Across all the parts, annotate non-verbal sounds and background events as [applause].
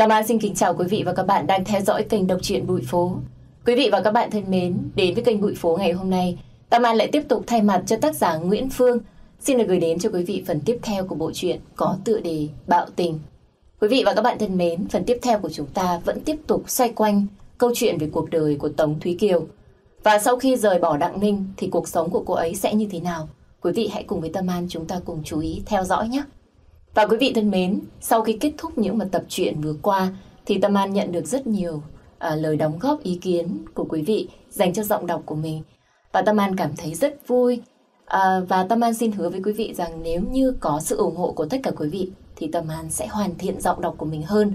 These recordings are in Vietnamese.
Tâm An xin kính chào quý vị và các bạn đang theo dõi kênh Đọc truyện Bụi Phố. Quý vị và các bạn thân mến, đến với kênh Bụi Phố ngày hôm nay, Tâm An lại tiếp tục thay mặt cho tác giả Nguyễn Phương xin được gửi đến cho quý vị phần tiếp theo của bộ truyện có tựa đề Bạo Tình. Quý vị và các bạn thân mến, phần tiếp theo của chúng ta vẫn tiếp tục xoay quanh câu chuyện về cuộc đời của Tống Thúy Kiều. Và sau khi rời bỏ Đặng Ninh thì cuộc sống của cô ấy sẽ như thế nào? Quý vị hãy cùng với Tâm An chúng ta cùng chú ý theo dõi nhé. Và quý vị thân mến, sau khi kết thúc những mà tập truyện vừa qua thì Tâm An nhận được rất nhiều à, lời đóng góp ý kiến của quý vị dành cho giọng đọc của mình. Và Tâm An cảm thấy rất vui à, và Tâm An xin hứa với quý vị rằng nếu như có sự ủng hộ của tất cả quý vị thì Tâm An sẽ hoàn thiện giọng đọc của mình hơn.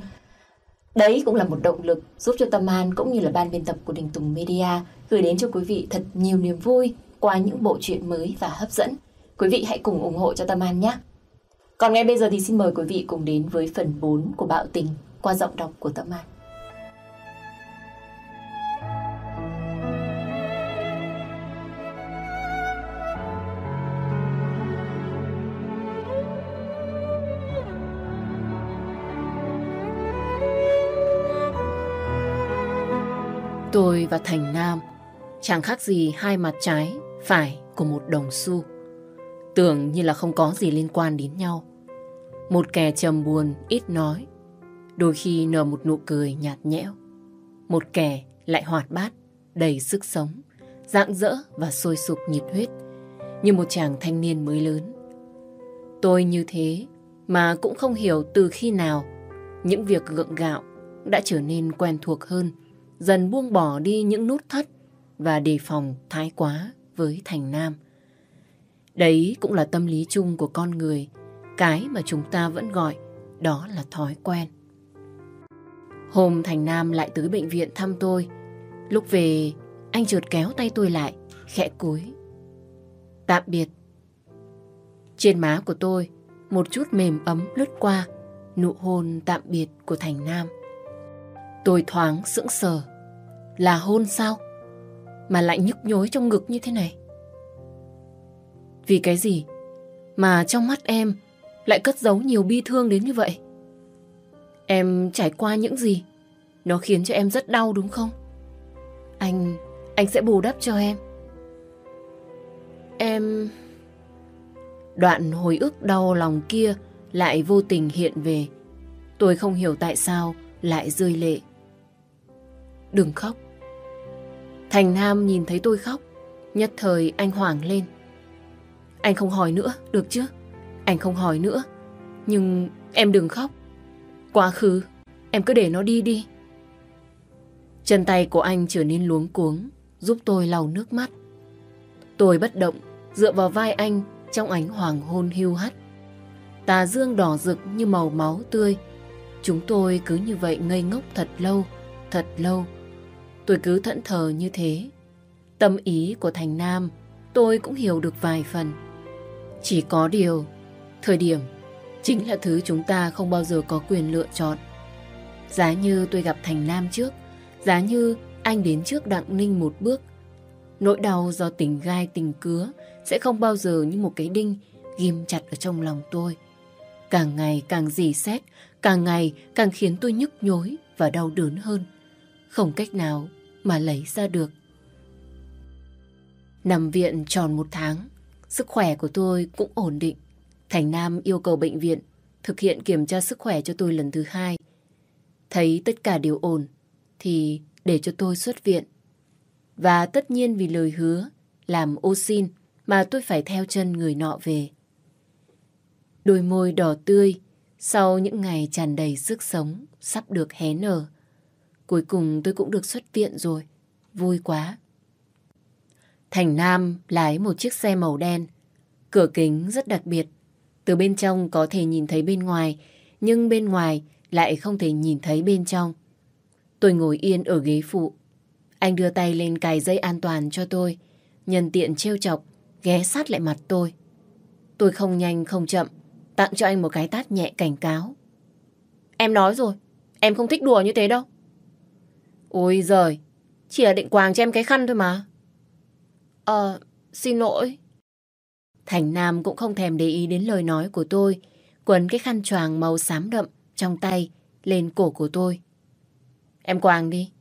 Đấy cũng là một động lực giúp cho Tâm An cũng như là ban biên tập của Đình Tùng Media gửi đến cho quý vị thật nhiều niềm vui qua những bộ truyện mới và hấp dẫn. Quý vị hãy cùng ủng hộ cho Tâm An nhé. Còn ngay bây giờ thì xin mời quý vị cùng đến với phần 4 của Bạo Tình qua giọng đọc của Tâm An. Tôi và Thành Nam chẳng khác gì hai mặt trái, phải của một đồng xu. Tưởng như là không có gì liên quan đến nhau. Một kẻ trầm buồn, ít nói. Đôi khi nở một nụ cười nhạt nhẽo. Một kẻ lại hoạt bát, đầy sức sống, rạng rỡ và sôi sục nhiệt huyết. Như một chàng thanh niên mới lớn. Tôi như thế mà cũng không hiểu từ khi nào những việc gượng gạo đã trở nên quen thuộc hơn, dần buông bỏ đi những nút thắt và đề phòng thái quá với Thành Nam. Đấy cũng là tâm lý chung của con người, cái mà chúng ta vẫn gọi đó là thói quen. Hôm Thành Nam lại tới bệnh viện thăm tôi. Lúc về, anh chợt kéo tay tôi lại, khẽ cúi. Tạm biệt. Trên má của tôi, một chút mềm ấm lướt qua, nụ hôn tạm biệt của Thành Nam. Tôi thoáng sững sờ. Là hôn sao? Mà lại nhức nhối trong ngực như thế này. Vì cái gì mà trong mắt em lại cất giấu nhiều bi thương đến như vậy? Em trải qua những gì? Nó khiến cho em rất đau đúng không? Anh, anh sẽ bù đắp cho em. Em... Đoạn hồi ức đau lòng kia lại vô tình hiện về. Tôi không hiểu tại sao lại rơi lệ. Đừng khóc. Thành Nam nhìn thấy tôi khóc. Nhất thời anh hoảng lên. Anh không hỏi nữa, được chứ? Anh không hỏi nữa. Nhưng em đừng khóc. Quá khứ, em cứ để nó đi đi. Chân tay của anh trở nên luống cuống, giúp tôi lau nước mắt. Tôi bất động, dựa vào vai anh trong ánh hoàng hôn hưu hắt. Tà dương đỏ rực như màu máu tươi. Chúng tôi cứ như vậy ngây ngốc thật lâu, thật lâu. Tôi cứ thẫn thờ như thế. Tâm ý của Thành Nam tôi cũng hiểu được vài phần. Chỉ có điều, thời điểm chính là thứ chúng ta không bao giờ có quyền lựa chọn. Giá như tôi gặp Thành Nam trước, giá như anh đến trước Đặng Ninh một bước, nỗi đau do tình gai tình cứa sẽ không bao giờ như một cái đinh ghim chặt ở trong lòng tôi. Càng ngày càng dì xét, càng ngày càng khiến tôi nhức nhối và đau đớn hơn. Không cách nào mà lấy ra được. Nằm viện tròn một tháng, sức khỏe của tôi cũng ổn định. Thành Nam yêu cầu bệnh viện thực hiện kiểm tra sức khỏe cho tôi lần thứ hai. Thấy tất cả đều ổn, thì để cho tôi xuất viện. Và tất nhiên vì lời hứa làm ô xin mà tôi phải theo chân người nọ về. Đôi môi đỏ tươi sau những ngày tràn đầy sức sống sắp được hé nở. Cuối cùng tôi cũng được xuất viện rồi. Vui quá. Thành Nam lái một chiếc xe màu đen. Cửa kính rất đặc biệt. Từ bên trong có thể nhìn thấy bên ngoài, nhưng bên ngoài lại không thể nhìn thấy bên trong. Tôi ngồi yên ở ghế phụ. Anh đưa tay lên cài dây an toàn cho tôi, nhân tiện trêu chọc, ghé sát lại mặt tôi. Tôi không nhanh không chậm, tặng cho anh một cái tát nhẹ cảnh cáo. Em nói rồi, em không thích đùa như thế đâu. Ôi giời, chỉ là định quàng cho em cái khăn thôi mà. Ờ, xin lỗi. Thành Nam cũng không thèm để ý đến lời nói của tôi, quấn cái khăn choàng màu xám đậm trong tay, lên cổ của tôi. Em quàng đi.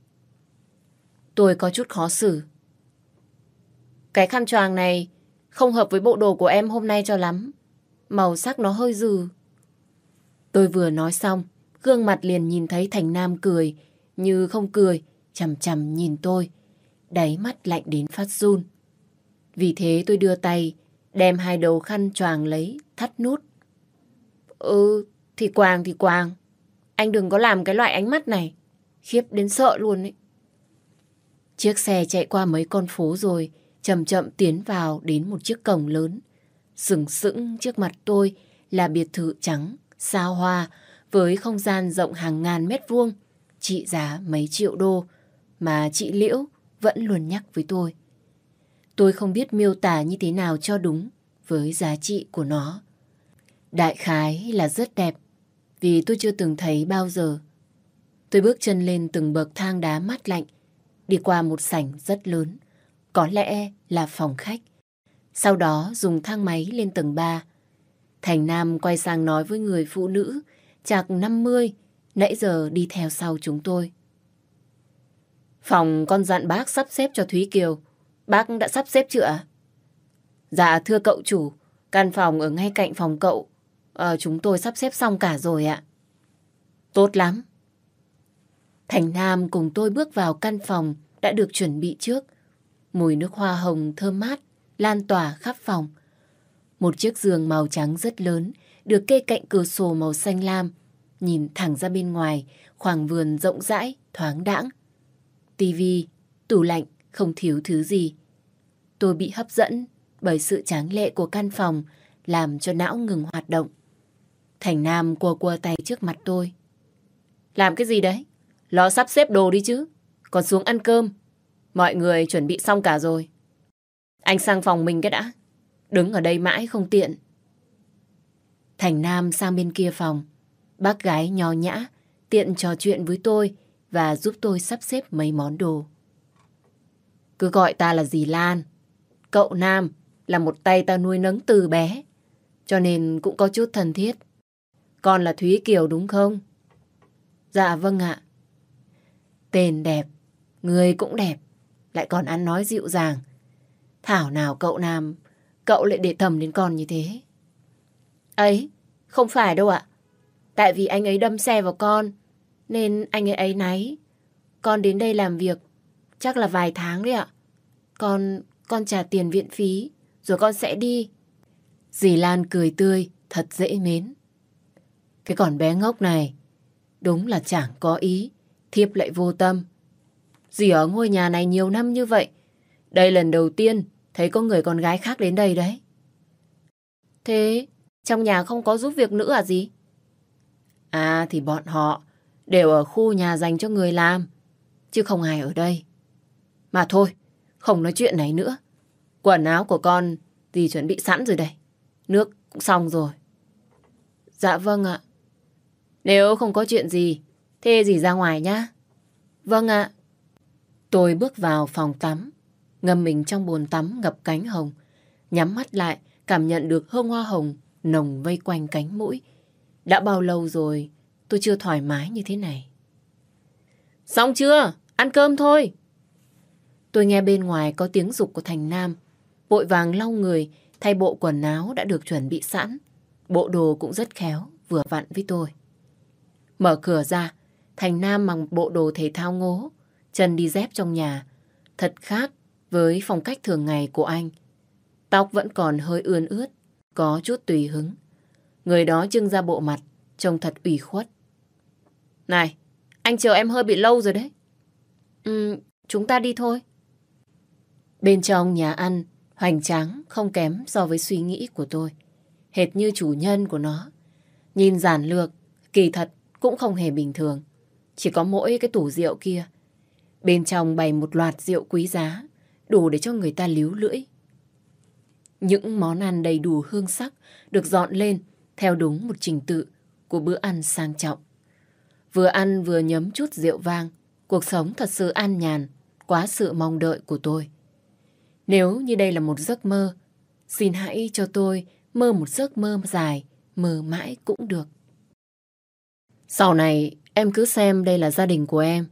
Tôi có chút khó xử. Cái khăn choàng này không hợp với bộ đồ của em hôm nay cho lắm. Màu sắc nó hơi dừ. Tôi vừa nói xong, gương mặt liền nhìn thấy Thành Nam cười, như không cười, chầm chầm nhìn tôi, đáy mắt lạnh đến phát run. Vì thế tôi đưa tay, đem hai đầu khăn choàng lấy, thắt nút. Ừ, thì quàng thì quàng. Anh đừng có làm cái loại ánh mắt này. Khiếp đến sợ luôn ấy. Chiếc xe chạy qua mấy con phố rồi, chậm chậm tiến vào đến một chiếc cổng lớn. Sừng sững trước mặt tôi là biệt thự trắng, xa hoa, với không gian rộng hàng ngàn mét vuông, trị giá mấy triệu đô, mà chị Liễu vẫn luôn nhắc với tôi. Tôi không biết miêu tả như thế nào cho đúng với giá trị của nó. Đại khái là rất đẹp, vì tôi chưa từng thấy bao giờ. Tôi bước chân lên từng bậc thang đá mát lạnh, đi qua một sảnh rất lớn, có lẽ là phòng khách. Sau đó dùng thang máy lên tầng 3. Thành Nam quay sang nói với người phụ nữ, chạc 50, nãy giờ đi theo sau chúng tôi. Phòng con dặn bác sắp xếp cho Thúy Kiều. Bác đã sắp xếp chưa ạ? Dạ thưa cậu chủ, căn phòng ở ngay cạnh phòng cậu. À, chúng tôi sắp xếp xong cả rồi ạ. Tốt lắm. Thành Nam cùng tôi bước vào căn phòng đã được chuẩn bị trước. Mùi nước hoa hồng thơm mát, lan tỏa khắp phòng. Một chiếc giường màu trắng rất lớn, được kê cạnh cửa sổ màu xanh lam, nhìn thẳng ra bên ngoài, khoảng vườn rộng rãi, thoáng đãng. Tivi, tủ lạnh, không thiếu thứ gì. Tôi bị hấp dẫn bởi sự tráng lệ của căn phòng, làm cho não ngừng hoạt động. Thành Nam cua cua tay trước mặt tôi. Làm cái gì đấy? Lo sắp xếp đồ đi chứ. Còn xuống ăn cơm. Mọi người chuẩn bị xong cả rồi. Anh sang phòng mình cái đã. Đứng ở đây mãi không tiện. Thành Nam sang bên kia phòng. Bác gái nho nhã, tiện trò chuyện với tôi và giúp tôi sắp xếp mấy món đồ. Cứ gọi ta là dì Lan. Cậu Nam là một tay ta nuôi nấng từ bé. Cho nên cũng có chút thân thiết. Con là Thúy Kiều đúng không? Dạ vâng ạ. Tên đẹp, người cũng đẹp, lại còn ăn nói dịu dàng. Thảo nào cậu Nam, cậu lại để thầm đến con như thế. Ấy, không phải đâu ạ. Tại vì anh ấy đâm xe vào con, nên anh ấy ấy náy. Con đến đây làm việc, chắc là vài tháng đấy ạ. Con, con trả tiền viện phí, rồi con sẽ đi. Dì Lan cười tươi, thật dễ mến. Cái con bé ngốc này, đúng là chẳng có ý, thiếp lại vô tâm. Dì ở ngôi nhà này nhiều năm như vậy, đây lần đầu tiên thấy có người con gái khác đến đây đấy. Thế trong nhà không có giúp việc nữ à gì? À thì bọn họ đều ở khu nhà dành cho người làm, chứ không ai ở đây. Mà thôi, không nói chuyện này nữa. Quần áo của con thì chuẩn bị sẵn rồi đây. Nước cũng xong rồi. Dạ vâng ạ. Nếu không có chuyện gì, thế gì ra ngoài nhá. Vâng ạ. Tôi bước vào phòng tắm, ngâm mình trong bồn tắm ngập cánh hồng, nhắm mắt lại, cảm nhận được hương hoa hồng nồng vây quanh cánh mũi. Đã bao lâu rồi tôi chưa thoải mái như thế này. Xong chưa? Ăn cơm thôi. Tôi nghe bên ngoài có tiếng dục của Thành Nam. Vội vàng lau người, thay bộ quần áo đã được chuẩn bị sẵn. Bộ đồ cũng rất khéo, vừa vặn với tôi. Mở cửa ra, Thành Nam mặc bộ đồ thể thao ngố, chân đi dép trong nhà. Thật khác với phong cách thường ngày của anh. Tóc vẫn còn hơi ươn ướt, có chút tùy hứng. Người đó trưng ra bộ mặt, trông thật ủy khuất. Này, anh chờ em hơi bị lâu rồi đấy. Ừ, chúng ta đi thôi. Bên trong nhà ăn, hoành tráng không kém so với suy nghĩ của tôi. Hệt như chủ nhân của nó. Nhìn giản lược, kỳ thật cũng không hề bình thường. Chỉ có mỗi cái tủ rượu kia. Bên trong bày một loạt rượu quý giá, đủ để cho người ta líu lưỡi. Những món ăn đầy đủ hương sắc được dọn lên theo đúng một trình tự của bữa ăn sang trọng. Vừa ăn vừa nhấm chút rượu vang, cuộc sống thật sự an nhàn, quá sự mong đợi của tôi. Nếu như đây là một giấc mơ, xin hãy cho tôi mơ một giấc mơ dài, mơ mãi cũng được. Sau này, Em cứ xem đây là gia đình của em.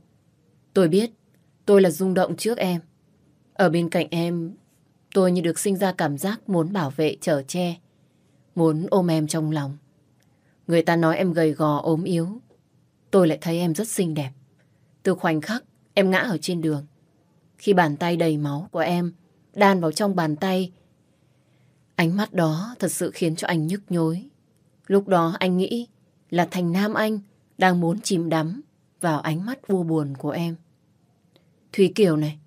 Tôi biết, tôi là rung động trước em. Ở bên cạnh em, tôi như được sinh ra cảm giác muốn bảo vệ, chở che. Muốn ôm em trong lòng. Người ta nói em gầy gò, ốm yếu. Tôi lại thấy em rất xinh đẹp. Từ khoảnh khắc em ngã ở trên đường. Khi bàn tay đầy máu của em đan vào trong bàn tay. Ánh mắt đó thật sự khiến cho anh nhức nhối. Lúc đó anh nghĩ là Thành Nam Anh đang muốn chìm đắm vào ánh mắt u buồn của em. Thúy Kiều này,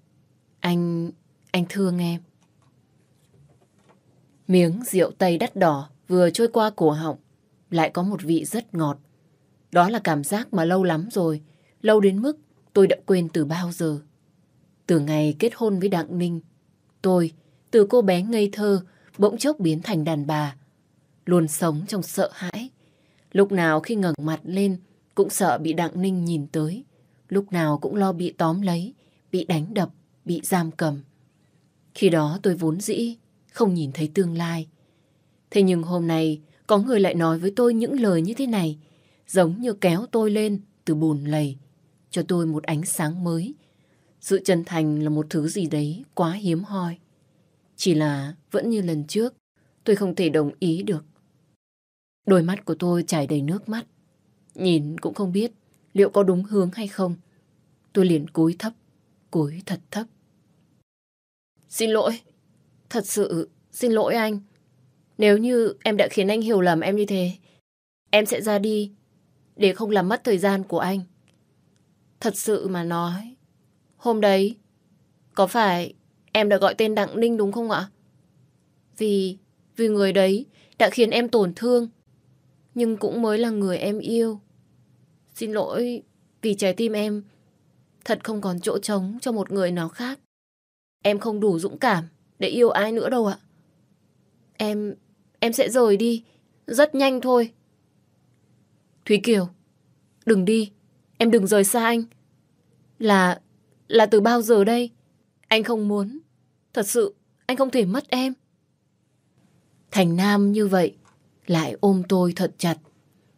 anh... anh thương em. Miếng rượu tây đắt đỏ vừa trôi qua cổ họng, lại có một vị rất ngọt. Đó là cảm giác mà lâu lắm rồi, lâu đến mức tôi đã quên từ bao giờ. Từ ngày kết hôn với Đặng Ninh, tôi, từ cô bé ngây thơ, bỗng chốc biến thành đàn bà. Luôn sống trong sợ hãi. Lúc nào khi ngẩng mặt lên, cũng sợ bị Đặng Ninh nhìn tới. Lúc nào cũng lo bị tóm lấy, bị đánh đập, bị giam cầm. Khi đó tôi vốn dĩ, không nhìn thấy tương lai. Thế nhưng hôm nay, có người lại nói với tôi những lời như thế này, giống như kéo tôi lên từ bùn lầy, cho tôi một ánh sáng mới. Sự chân thành là một thứ gì đấy quá hiếm hoi. Chỉ là vẫn như lần trước, tôi không thể đồng ý được. Đôi mắt của tôi chảy đầy nước mắt. Nhìn cũng không biết liệu có đúng hướng hay không. Tôi liền cúi thấp, cúi thật thấp. Xin lỗi, thật sự xin lỗi anh. Nếu như em đã khiến anh hiểu lầm em như thế, em sẽ ra đi để không làm mất thời gian của anh. Thật sự mà nói, hôm đấy, có phải em đã gọi tên Đặng Ninh đúng không ạ? Vì, vì người đấy đã khiến em tổn thương, nhưng cũng mới là người em yêu. Xin lỗi vì trái tim em thật không còn chỗ trống cho một người nào khác. Em không đủ dũng cảm để yêu ai nữa đâu ạ. Em, em sẽ rời đi, rất nhanh thôi. Thúy Kiều, đừng đi, em đừng rời xa anh. Là, là từ bao giờ đây? Anh không muốn, thật sự anh không thể mất em. Thành Nam như vậy, lại ôm tôi thật chặt.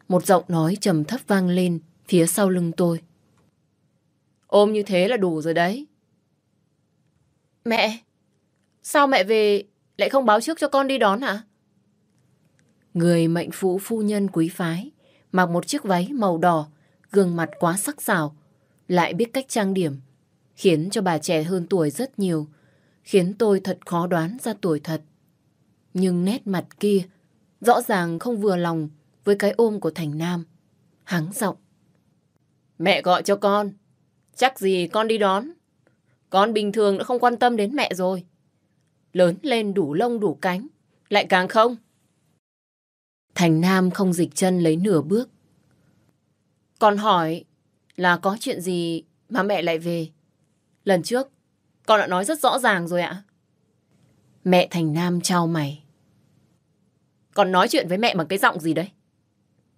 Một giọng nói trầm thấp vang lên phía sau lưng tôi. Ôm như thế là đủ rồi đấy. Mẹ, sao mẹ về lại không báo trước cho con đi đón hả? Người mệnh phụ phu nhân quý phái, mặc một chiếc váy màu đỏ, gương mặt quá sắc sảo, lại biết cách trang điểm, khiến cho bà trẻ hơn tuổi rất nhiều, khiến tôi thật khó đoán ra tuổi thật. Nhưng nét mặt kia rõ ràng không vừa lòng với cái ôm của Thành Nam. Hắng giọng. Mẹ gọi cho con. Chắc gì con đi đón. Con bình thường đã không quan tâm đến mẹ rồi. Lớn lên đủ lông đủ cánh. Lại càng không. Thành Nam không dịch chân lấy nửa bước. Con hỏi là có chuyện gì mà mẹ lại về? Lần trước, con đã nói rất rõ ràng rồi ạ. Mẹ Thành Nam trao mày. Con nói chuyện với mẹ bằng cái giọng gì đấy?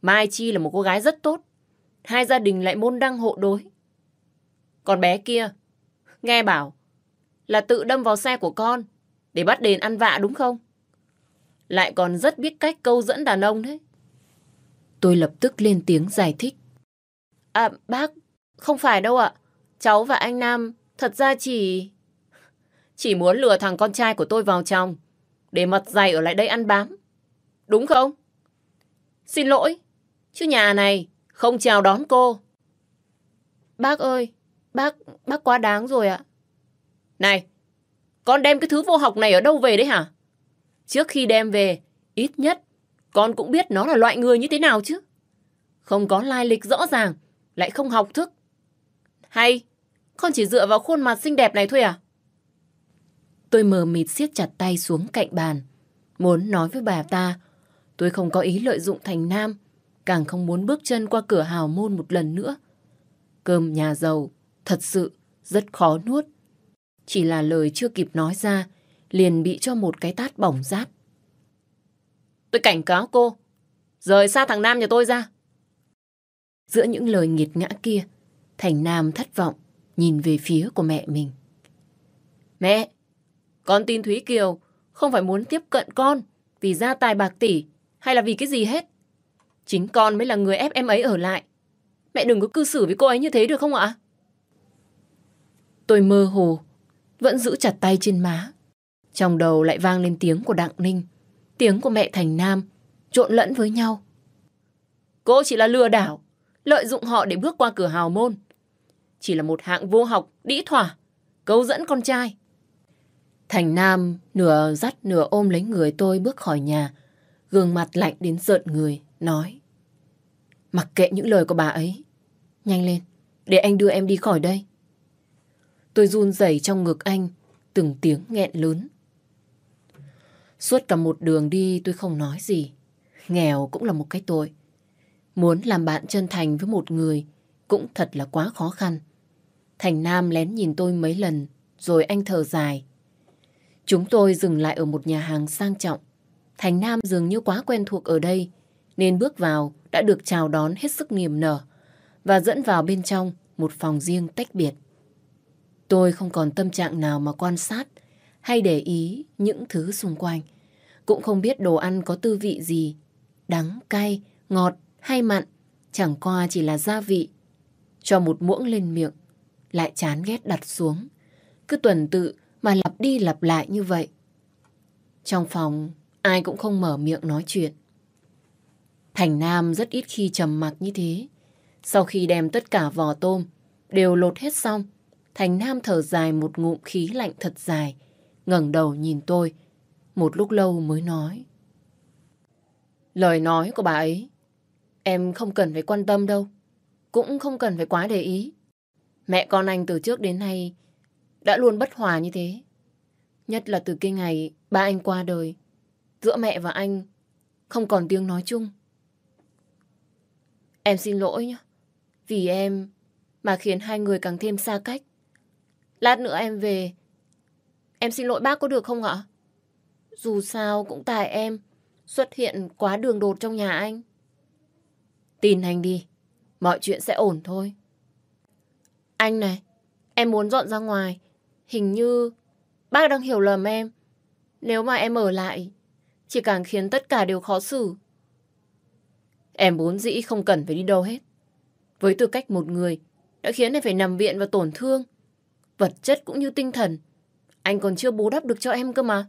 Mai Chi là một cô gái rất tốt. Hai gia đình lại môn đăng hộ đối. Còn bé kia, nghe bảo là tự đâm vào xe của con để bắt đền ăn vạ đúng không? Lại còn rất biết cách câu dẫn đàn ông đấy. Tôi lập tức lên tiếng giải thích. À bác, không phải đâu ạ. Cháu và anh Nam thật ra chỉ... Chỉ muốn lừa thằng con trai của tôi vào trong để mặt dày ở lại đây ăn bám. Đúng không? Xin lỗi, chứ nhà này không chào đón cô. Bác ơi, bác, bác quá đáng rồi ạ. Này, con đem cái thứ vô học này ở đâu về đấy hả? Trước khi đem về, ít nhất con cũng biết nó là loại người như thế nào chứ. Không có lai lịch rõ ràng, lại không học thức. Hay, con chỉ dựa vào khuôn mặt xinh đẹp này thôi à? Tôi mờ mịt siết chặt tay xuống cạnh bàn, muốn nói với bà ta Tôi không có ý lợi dụng thành nam, càng không muốn bước chân qua cửa hào môn một lần nữa. Cơm nhà giàu thật sự rất khó nuốt. Chỉ là lời chưa kịp nói ra, liền bị cho một cái tát bỏng rát. Tôi cảnh cáo cô, rời xa thằng Nam nhà tôi ra. Giữa những lời nghiệt ngã kia, Thành Nam thất vọng, nhìn về phía của mẹ mình. Mẹ, con tin Thúy Kiều không phải muốn tiếp cận con vì gia tài bạc tỷ hay là vì cái gì hết. Chính con mới là người ép em ấy ở lại. Mẹ đừng có cư xử với cô ấy như thế được không ạ? Tôi mơ hồ, vẫn giữ chặt tay trên má. Trong đầu lại vang lên tiếng của Đặng Ninh, tiếng của mẹ Thành Nam, trộn lẫn với nhau. Cô chỉ là lừa đảo, lợi dụng họ để bước qua cửa hào môn. Chỉ là một hạng vô học, đĩ thỏa, câu dẫn con trai. Thành Nam nửa dắt nửa ôm lấy người tôi bước khỏi nhà, gương mặt lạnh đến giận người, nói. Mặc kệ những lời của bà ấy. Nhanh lên, để anh đưa em đi khỏi đây. Tôi run rẩy trong ngực anh, từng tiếng nghẹn lớn. Suốt cả một đường đi tôi không nói gì. Nghèo cũng là một cái tội. Muốn làm bạn chân thành với một người cũng thật là quá khó khăn. Thành Nam lén nhìn tôi mấy lần, rồi anh thở dài. Chúng tôi dừng lại ở một nhà hàng sang trọng. Thành Nam dường như quá quen thuộc ở đây, nên bước vào đã được chào đón hết sức niềm nở và dẫn vào bên trong một phòng riêng tách biệt. Tôi không còn tâm trạng nào mà quan sát hay để ý những thứ xung quanh. Cũng không biết đồ ăn có tư vị gì, đắng, cay, ngọt hay mặn, chẳng qua chỉ là gia vị. Cho một muỗng lên miệng, lại chán ghét đặt xuống. Cứ tuần tự mà lặp đi lặp lại như vậy. Trong phòng, ai cũng không mở miệng nói chuyện. Thành Nam rất ít khi trầm mặc như thế. Sau khi đem tất cả vò tôm đều lột hết xong, Thành Nam thở dài một ngụm khí lạnh thật dài, ngẩng đầu nhìn tôi, một lúc lâu mới nói. Lời nói của bà ấy, em không cần phải quan tâm đâu, cũng không cần phải quá để ý. Mẹ con anh từ trước đến nay đã luôn bất hòa như thế. Nhất là từ cái ngày ba anh qua đời, giữa mẹ và anh không còn tiếng nói chung. Em xin lỗi nhé, vì em mà khiến hai người càng thêm xa cách. Lát nữa em về, em xin lỗi bác có được không ạ? Dù sao cũng tại em xuất hiện quá đường đột trong nhà anh. Tin anh đi, mọi chuyện sẽ ổn thôi. Anh này, em muốn dọn ra ngoài. Hình như bác đang hiểu lầm em. Nếu mà em ở lại, chỉ càng khiến tất cả đều khó xử. Em muốn dĩ không cần phải đi đâu hết. Với tư cách một người, đã khiến em phải nằm viện và tổn thương. Vật chất cũng như tinh thần. Anh còn chưa bù đắp được cho em cơ mà.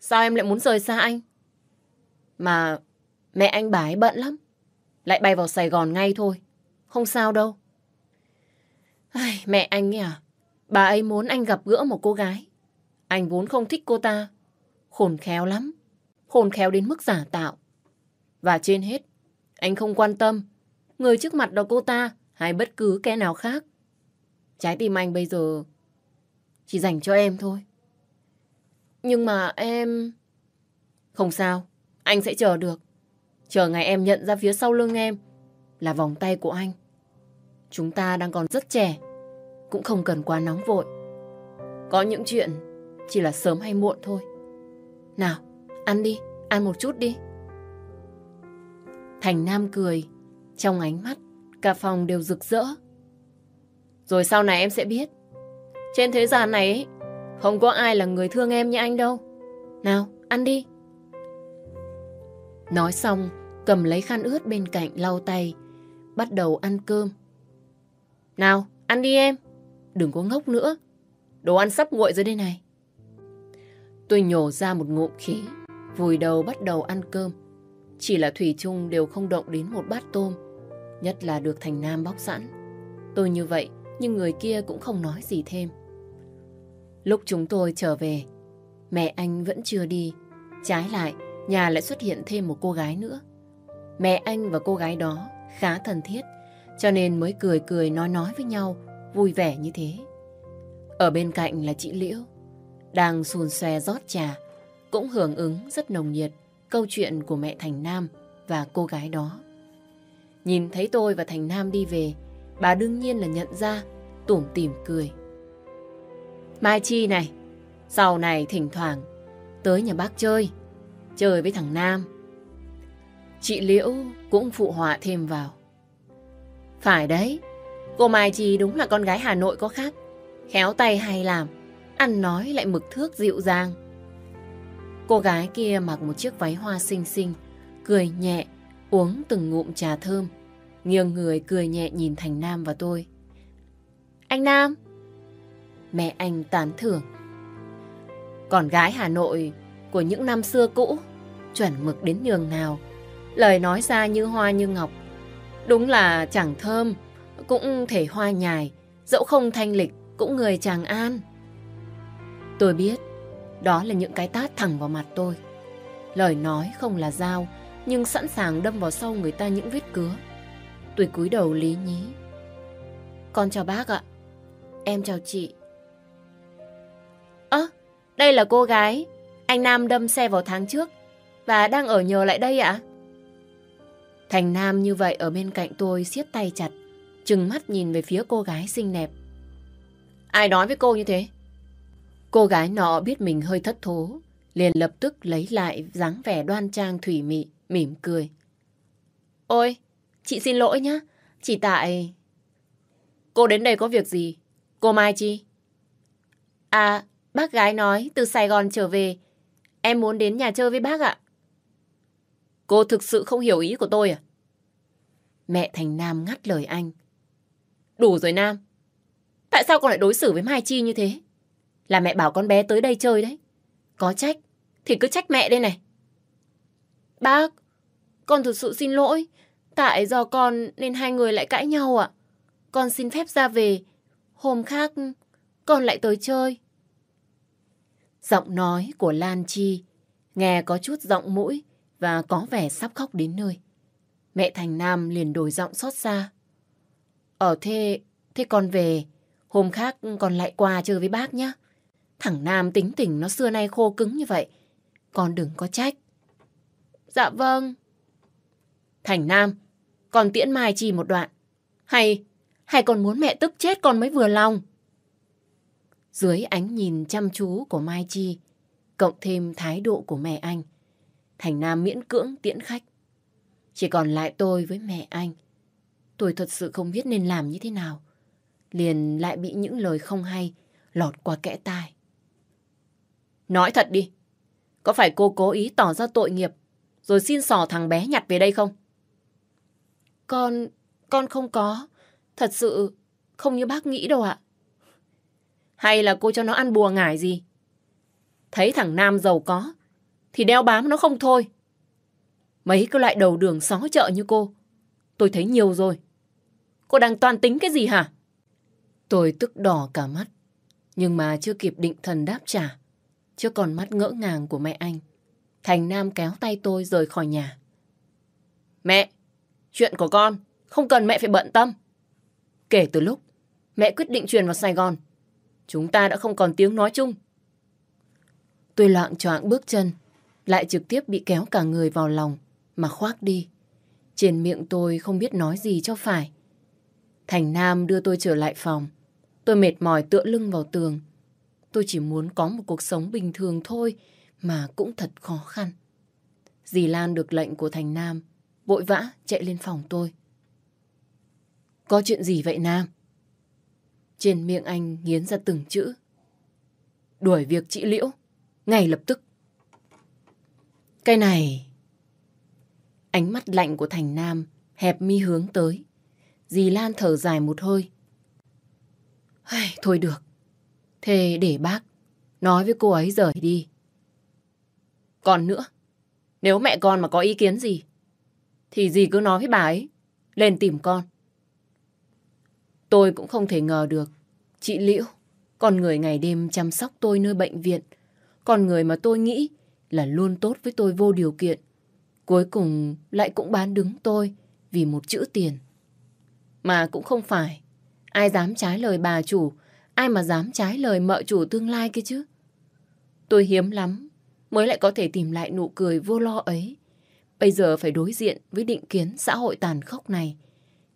Sao em lại muốn rời xa anh? Mà mẹ anh bà ấy bận lắm. Lại bay vào Sài Gòn ngay thôi. Không sao đâu. Ai, mẹ anh ấy à? Bà ấy muốn anh gặp gỡ một cô gái. Anh vốn không thích cô ta. Khôn khéo lắm. Khôn khéo đến mức giả tạo. Và trên hết, anh không quan tâm người trước mặt đó cô ta hay bất cứ kẻ nào khác. Trái tim anh bây giờ chỉ dành cho em thôi. Nhưng mà em... Không sao, anh sẽ chờ được. Chờ ngày em nhận ra phía sau lưng em là vòng tay của anh. Chúng ta đang còn rất trẻ, cũng không cần quá nóng vội. Có những chuyện chỉ là sớm hay muộn thôi. Nào, ăn đi, ăn một chút đi. Thành Nam cười, trong ánh mắt, cả phòng đều rực rỡ. Rồi sau này em sẽ biết, trên thế gian này ấy, không có ai là người thương em như anh đâu. Nào, ăn đi. Nói xong, cầm lấy khăn ướt bên cạnh lau tay, bắt đầu ăn cơm. Nào, ăn đi em. Đừng có ngốc nữa. Đồ ăn sắp nguội rồi đây này. Tôi nhổ ra một ngụm khí, vùi đầu bắt đầu ăn cơm. Chỉ là Thủy chung đều không động đến một bát tôm, nhất là được Thành Nam bóc sẵn. Tôi như vậy, nhưng người kia cũng không nói gì thêm. Lúc chúng tôi trở về, mẹ anh vẫn chưa đi. Trái lại, nhà lại xuất hiện thêm một cô gái nữa. Mẹ anh và cô gái đó khá thân thiết, cho nên mới cười cười nói nói với nhau, vui vẻ như thế. Ở bên cạnh là chị Liễu, đang xùn xòe rót trà, cũng hưởng ứng rất nồng nhiệt câu chuyện của mẹ Thành Nam và cô gái đó. Nhìn thấy tôi và Thành Nam đi về, bà đương nhiên là nhận ra, tủm tỉm cười. Mai Chi này, sau này thỉnh thoảng tới nhà bác chơi, chơi với thằng Nam. Chị Liễu cũng phụ họa thêm vào. Phải đấy, cô Mai Chi đúng là con gái Hà Nội có khác. Khéo tay hay làm, ăn nói lại mực thước dịu dàng. Cô gái kia mặc một chiếc váy hoa xinh xinh, cười nhẹ, uống từng ngụm trà thơm. nghiêng người cười nhẹ nhìn Thành Nam và tôi. Anh Nam! Mẹ anh tán thưởng. Còn gái Hà Nội của những năm xưa cũ, chuẩn mực đến nhường nào. Lời nói ra như hoa như ngọc. Đúng là chẳng thơm, cũng thể hoa nhài, dẫu không thanh lịch, cũng người chàng an. Tôi biết, đó là những cái tát thẳng vào mặt tôi. Lời nói không là dao, nhưng sẵn sàng đâm vào sau người ta những vết cứa. Tôi cúi đầu lý nhí. Con chào bác ạ. Em chào chị. Ơ, đây là cô gái. Anh Nam đâm xe vào tháng trước và đang ở nhờ lại đây ạ. Thành Nam như vậy ở bên cạnh tôi siết tay chặt, trừng mắt nhìn về phía cô gái xinh đẹp. Ai nói với cô như thế? Cô gái nọ biết mình hơi thất thố, liền lập tức lấy lại dáng vẻ đoan trang thủy mị, mỉm cười. Ôi, chị xin lỗi nhá, chỉ tại... Cô đến đây có việc gì? Cô Mai Chi? À, bác gái nói từ Sài Gòn trở về, em muốn đến nhà chơi với bác ạ. Cô thực sự không hiểu ý của tôi à? Mẹ Thành Nam ngắt lời anh. Đủ rồi Nam. Tại sao con lại đối xử với Mai Chi như thế? Là mẹ bảo con bé tới đây chơi đấy. Có trách, thì cứ trách mẹ đây này. Bác, con thực sự xin lỗi. Tại do con nên hai người lại cãi nhau ạ. Con xin phép ra về. Hôm khác con lại tới chơi. Giọng nói của Lan Chi nghe có chút giọng mũi và có vẻ sắp khóc đến nơi. Mẹ Thành Nam liền đổi giọng xót xa. Ở thế, thế con về, hôm khác con lại qua chơi với bác nhé. Thằng Nam tính tình nó xưa nay khô cứng như vậy. Con đừng có trách. Dạ vâng. Thành Nam, con tiễn Mai Chi một đoạn. Hay, hay còn muốn mẹ tức chết con mới vừa lòng. Dưới ánh nhìn chăm chú của Mai Chi, cộng thêm thái độ của mẹ anh, Thành Nam miễn cưỡng tiễn khách. Chỉ còn lại tôi với mẹ anh. Tôi thật sự không biết nên làm như thế nào. Liền lại bị những lời không hay lọt qua kẽ tai. Nói thật đi, có phải cô cố ý tỏ ra tội nghiệp rồi xin sò thằng bé nhặt về đây không? Con, con không có. Thật sự không như bác nghĩ đâu ạ. Hay là cô cho nó ăn bùa ngải gì? Thấy thằng Nam giàu có thì đeo bám nó không thôi. Mấy cái loại đầu đường xó chợ như cô, tôi thấy nhiều rồi. Cô đang toàn tính cái gì hả? Tôi tức đỏ cả mắt, nhưng mà chưa kịp định thần đáp trả. Trước còn mắt ngỡ ngàng của mẹ anh, Thành Nam kéo tay tôi rời khỏi nhà. Mẹ, chuyện của con không cần mẹ phải bận tâm. Kể từ lúc mẹ quyết định chuyển vào Sài Gòn, chúng ta đã không còn tiếng nói chung. Tôi loạn choạng bước chân, lại trực tiếp bị kéo cả người vào lòng mà khoác đi. Trên miệng tôi không biết nói gì cho phải. Thành Nam đưa tôi trở lại phòng. Tôi mệt mỏi tựa lưng vào tường. Tôi chỉ muốn có một cuộc sống bình thường thôi mà cũng thật khó khăn. Dì Lan được lệnh của Thành Nam, vội vã chạy lên phòng tôi. Có chuyện gì vậy Nam? Trên miệng anh nghiến ra từng chữ. Đuổi việc chị Liễu, ngay lập tức. Cái này... Ánh mắt lạnh của Thành Nam hẹp mi hướng tới. Dì Lan thở dài một hơi. Thôi được. Thế để bác nói với cô ấy rời đi. Còn nữa, nếu mẹ con mà có ý kiến gì, thì dì cứ nói với bà ấy, lên tìm con. Tôi cũng không thể ngờ được, chị Liễu, con người ngày đêm chăm sóc tôi nơi bệnh viện, con người mà tôi nghĩ là luôn tốt với tôi vô điều kiện. Cuối cùng lại cũng bán đứng tôi vì một chữ tiền. Mà cũng không phải. Ai dám trái lời bà chủ, ai mà dám trái lời mợ chủ tương lai kia chứ. Tôi hiếm lắm mới lại có thể tìm lại nụ cười vô lo ấy. Bây giờ phải đối diện với định kiến xã hội tàn khốc này.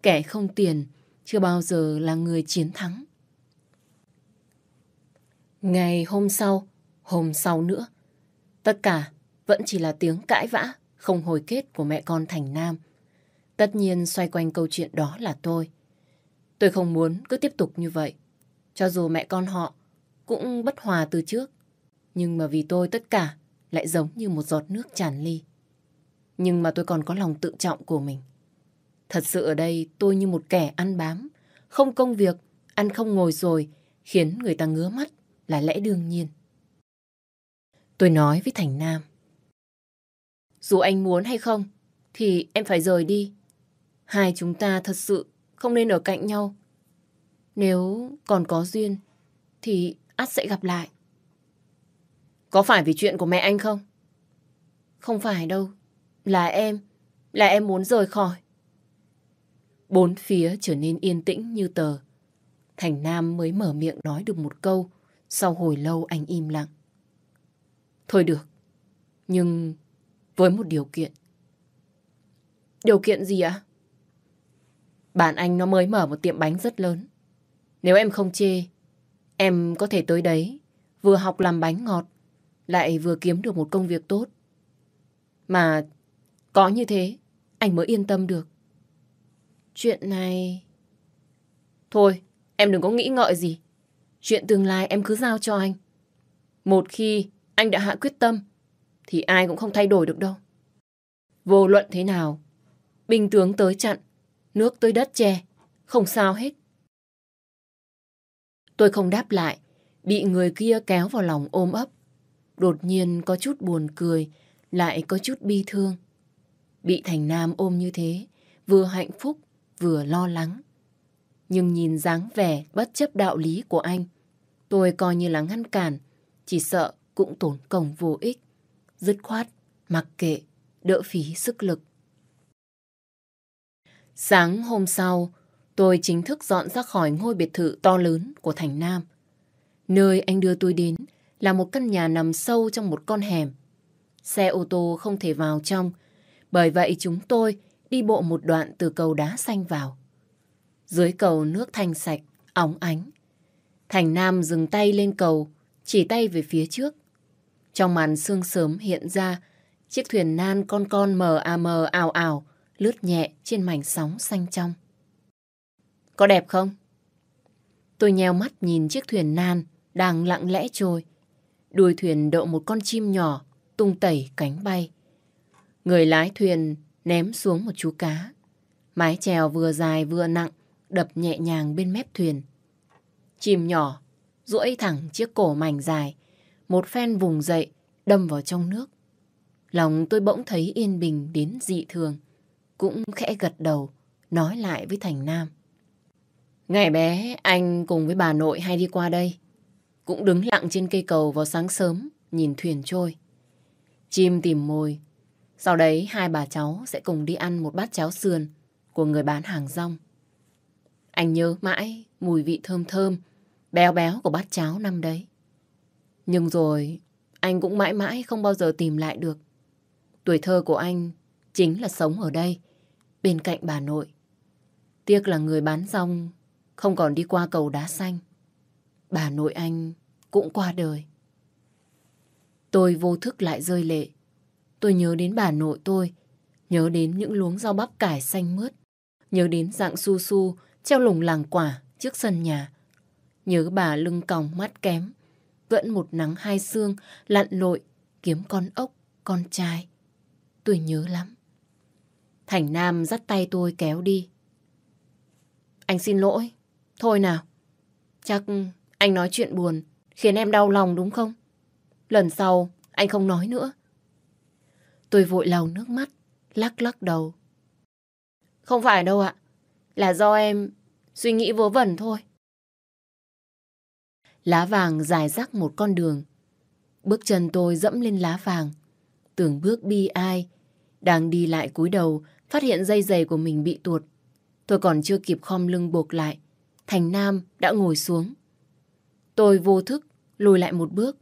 Kẻ không tiền chưa bao giờ là người chiến thắng. Ngày hôm sau, hôm sau nữa, tất cả vẫn chỉ là tiếng cãi vã, không hồi kết của mẹ con Thành Nam. Tất nhiên xoay quanh câu chuyện đó là tôi. Tôi không muốn cứ tiếp tục như vậy. Cho dù mẹ con họ cũng bất hòa từ trước. Nhưng mà vì tôi tất cả lại giống như một giọt nước tràn ly. Nhưng mà tôi còn có lòng tự trọng của mình. Thật sự ở đây tôi như một kẻ ăn bám, không công việc, ăn không ngồi rồi, khiến người ta ngứa mắt là lẽ đương nhiên. Tôi nói với Thành Nam. Dù anh muốn hay không, thì em phải rời đi. Hai chúng ta thật sự không nên ở cạnh nhau. Nếu còn có duyên, thì ắt sẽ gặp lại. Có phải vì chuyện của mẹ anh không? Không phải đâu. Là em. Là em muốn rời khỏi. Bốn phía trở nên yên tĩnh như tờ. Thành Nam mới mở miệng nói được một câu. Sau hồi lâu anh im lặng. Thôi được. Nhưng với một điều kiện. Điều kiện gì ạ? Bạn anh nó mới mở một tiệm bánh rất lớn. Nếu em không chê, em có thể tới đấy vừa học làm bánh ngọt, lại vừa kiếm được một công việc tốt. Mà có như thế, anh mới yên tâm được. Chuyện này... Thôi, em đừng có nghĩ ngợi gì. Chuyện tương lai em cứ giao cho anh. Một khi anh đã hạ quyết tâm, thì ai cũng không thay đổi được đâu. Vô luận thế nào, binh tướng tới chặn, nước tới đất che, không sao hết. Tôi không đáp lại, bị người kia kéo vào lòng ôm ấp. Đột nhiên có chút buồn cười, lại có chút bi thương. Bị Thành Nam ôm như thế, vừa hạnh phúc, vừa lo lắng. Nhưng nhìn dáng vẻ bất chấp đạo lý của anh, tôi coi như là ngăn cản, chỉ sợ cũng tổn công vô ích. Dứt khoát, mặc kệ, đỡ phí sức lực. Sáng hôm sau, tôi chính thức dọn ra khỏi ngôi biệt thự to lớn của Thành Nam. Nơi anh đưa tôi đến là một căn nhà nằm sâu trong một con hẻm. Xe ô tô không thể vào trong, bởi vậy chúng tôi đi bộ một đoạn từ cầu đá xanh vào. Dưới cầu nước thanh sạch, óng ánh. Thành Nam dừng tay lên cầu, chỉ tay về phía trước. Trong màn sương sớm hiện ra, chiếc thuyền nan con con mờ à mờ ảo ảo lướt nhẹ trên mảnh sóng xanh trong. Có đẹp không? Tôi nheo mắt nhìn chiếc thuyền nan đang lặng lẽ trôi. Đuôi thuyền đậu một con chim nhỏ tung tẩy cánh bay. Người lái thuyền ném xuống một chú cá. Mái chèo vừa dài vừa nặng đập nhẹ nhàng bên mép thuyền. Chim nhỏ duỗi thẳng chiếc cổ mảnh dài một phen vùng dậy đâm vào trong nước. Lòng tôi bỗng thấy yên bình đến dị thường. Cũng khẽ gật đầu, nói lại với Thành Nam. Ngày bé, anh cùng với bà nội hay đi qua đây. Cũng đứng lặng trên cây cầu vào sáng sớm, nhìn thuyền trôi. Chim tìm mồi. Sau đấy, hai bà cháu sẽ cùng đi ăn một bát cháo sườn của người bán hàng rong. Anh nhớ mãi mùi vị thơm thơm, béo béo của bát cháo năm đấy. Nhưng rồi, anh cũng mãi mãi không bao giờ tìm lại được. Tuổi thơ của anh chính là sống ở đây, bên cạnh bà nội. Tiếc là người bán rong không còn đi qua cầu đá xanh. Bà nội anh cũng qua đời. Tôi vô thức lại rơi lệ. Tôi nhớ đến bà nội tôi, nhớ đến những luống rau bắp cải xanh mướt, nhớ đến dạng su su treo lủng làng quả trước sân nhà. Nhớ bà lưng còng mắt kém, vẫn một nắng hai xương lặn lội kiếm con ốc, con trai. Tôi nhớ lắm. Thành Nam dắt tay tôi kéo đi. Anh xin lỗi. Thôi nào. Chắc anh nói chuyện buồn khiến em đau lòng đúng không? Lần sau anh không nói nữa. Tôi vội lau nước mắt, lắc lắc đầu. Không phải đâu ạ. Là do em suy nghĩ vớ vẩn thôi. Lá vàng dài rắc một con đường. Bước chân tôi dẫm lên lá vàng. Tưởng bước bi ai. Đang đi lại cúi đầu, phát hiện dây giày của mình bị tuột. Tôi còn chưa kịp khom lưng buộc lại. Thành Nam đã ngồi xuống. Tôi vô thức, lùi lại một bước.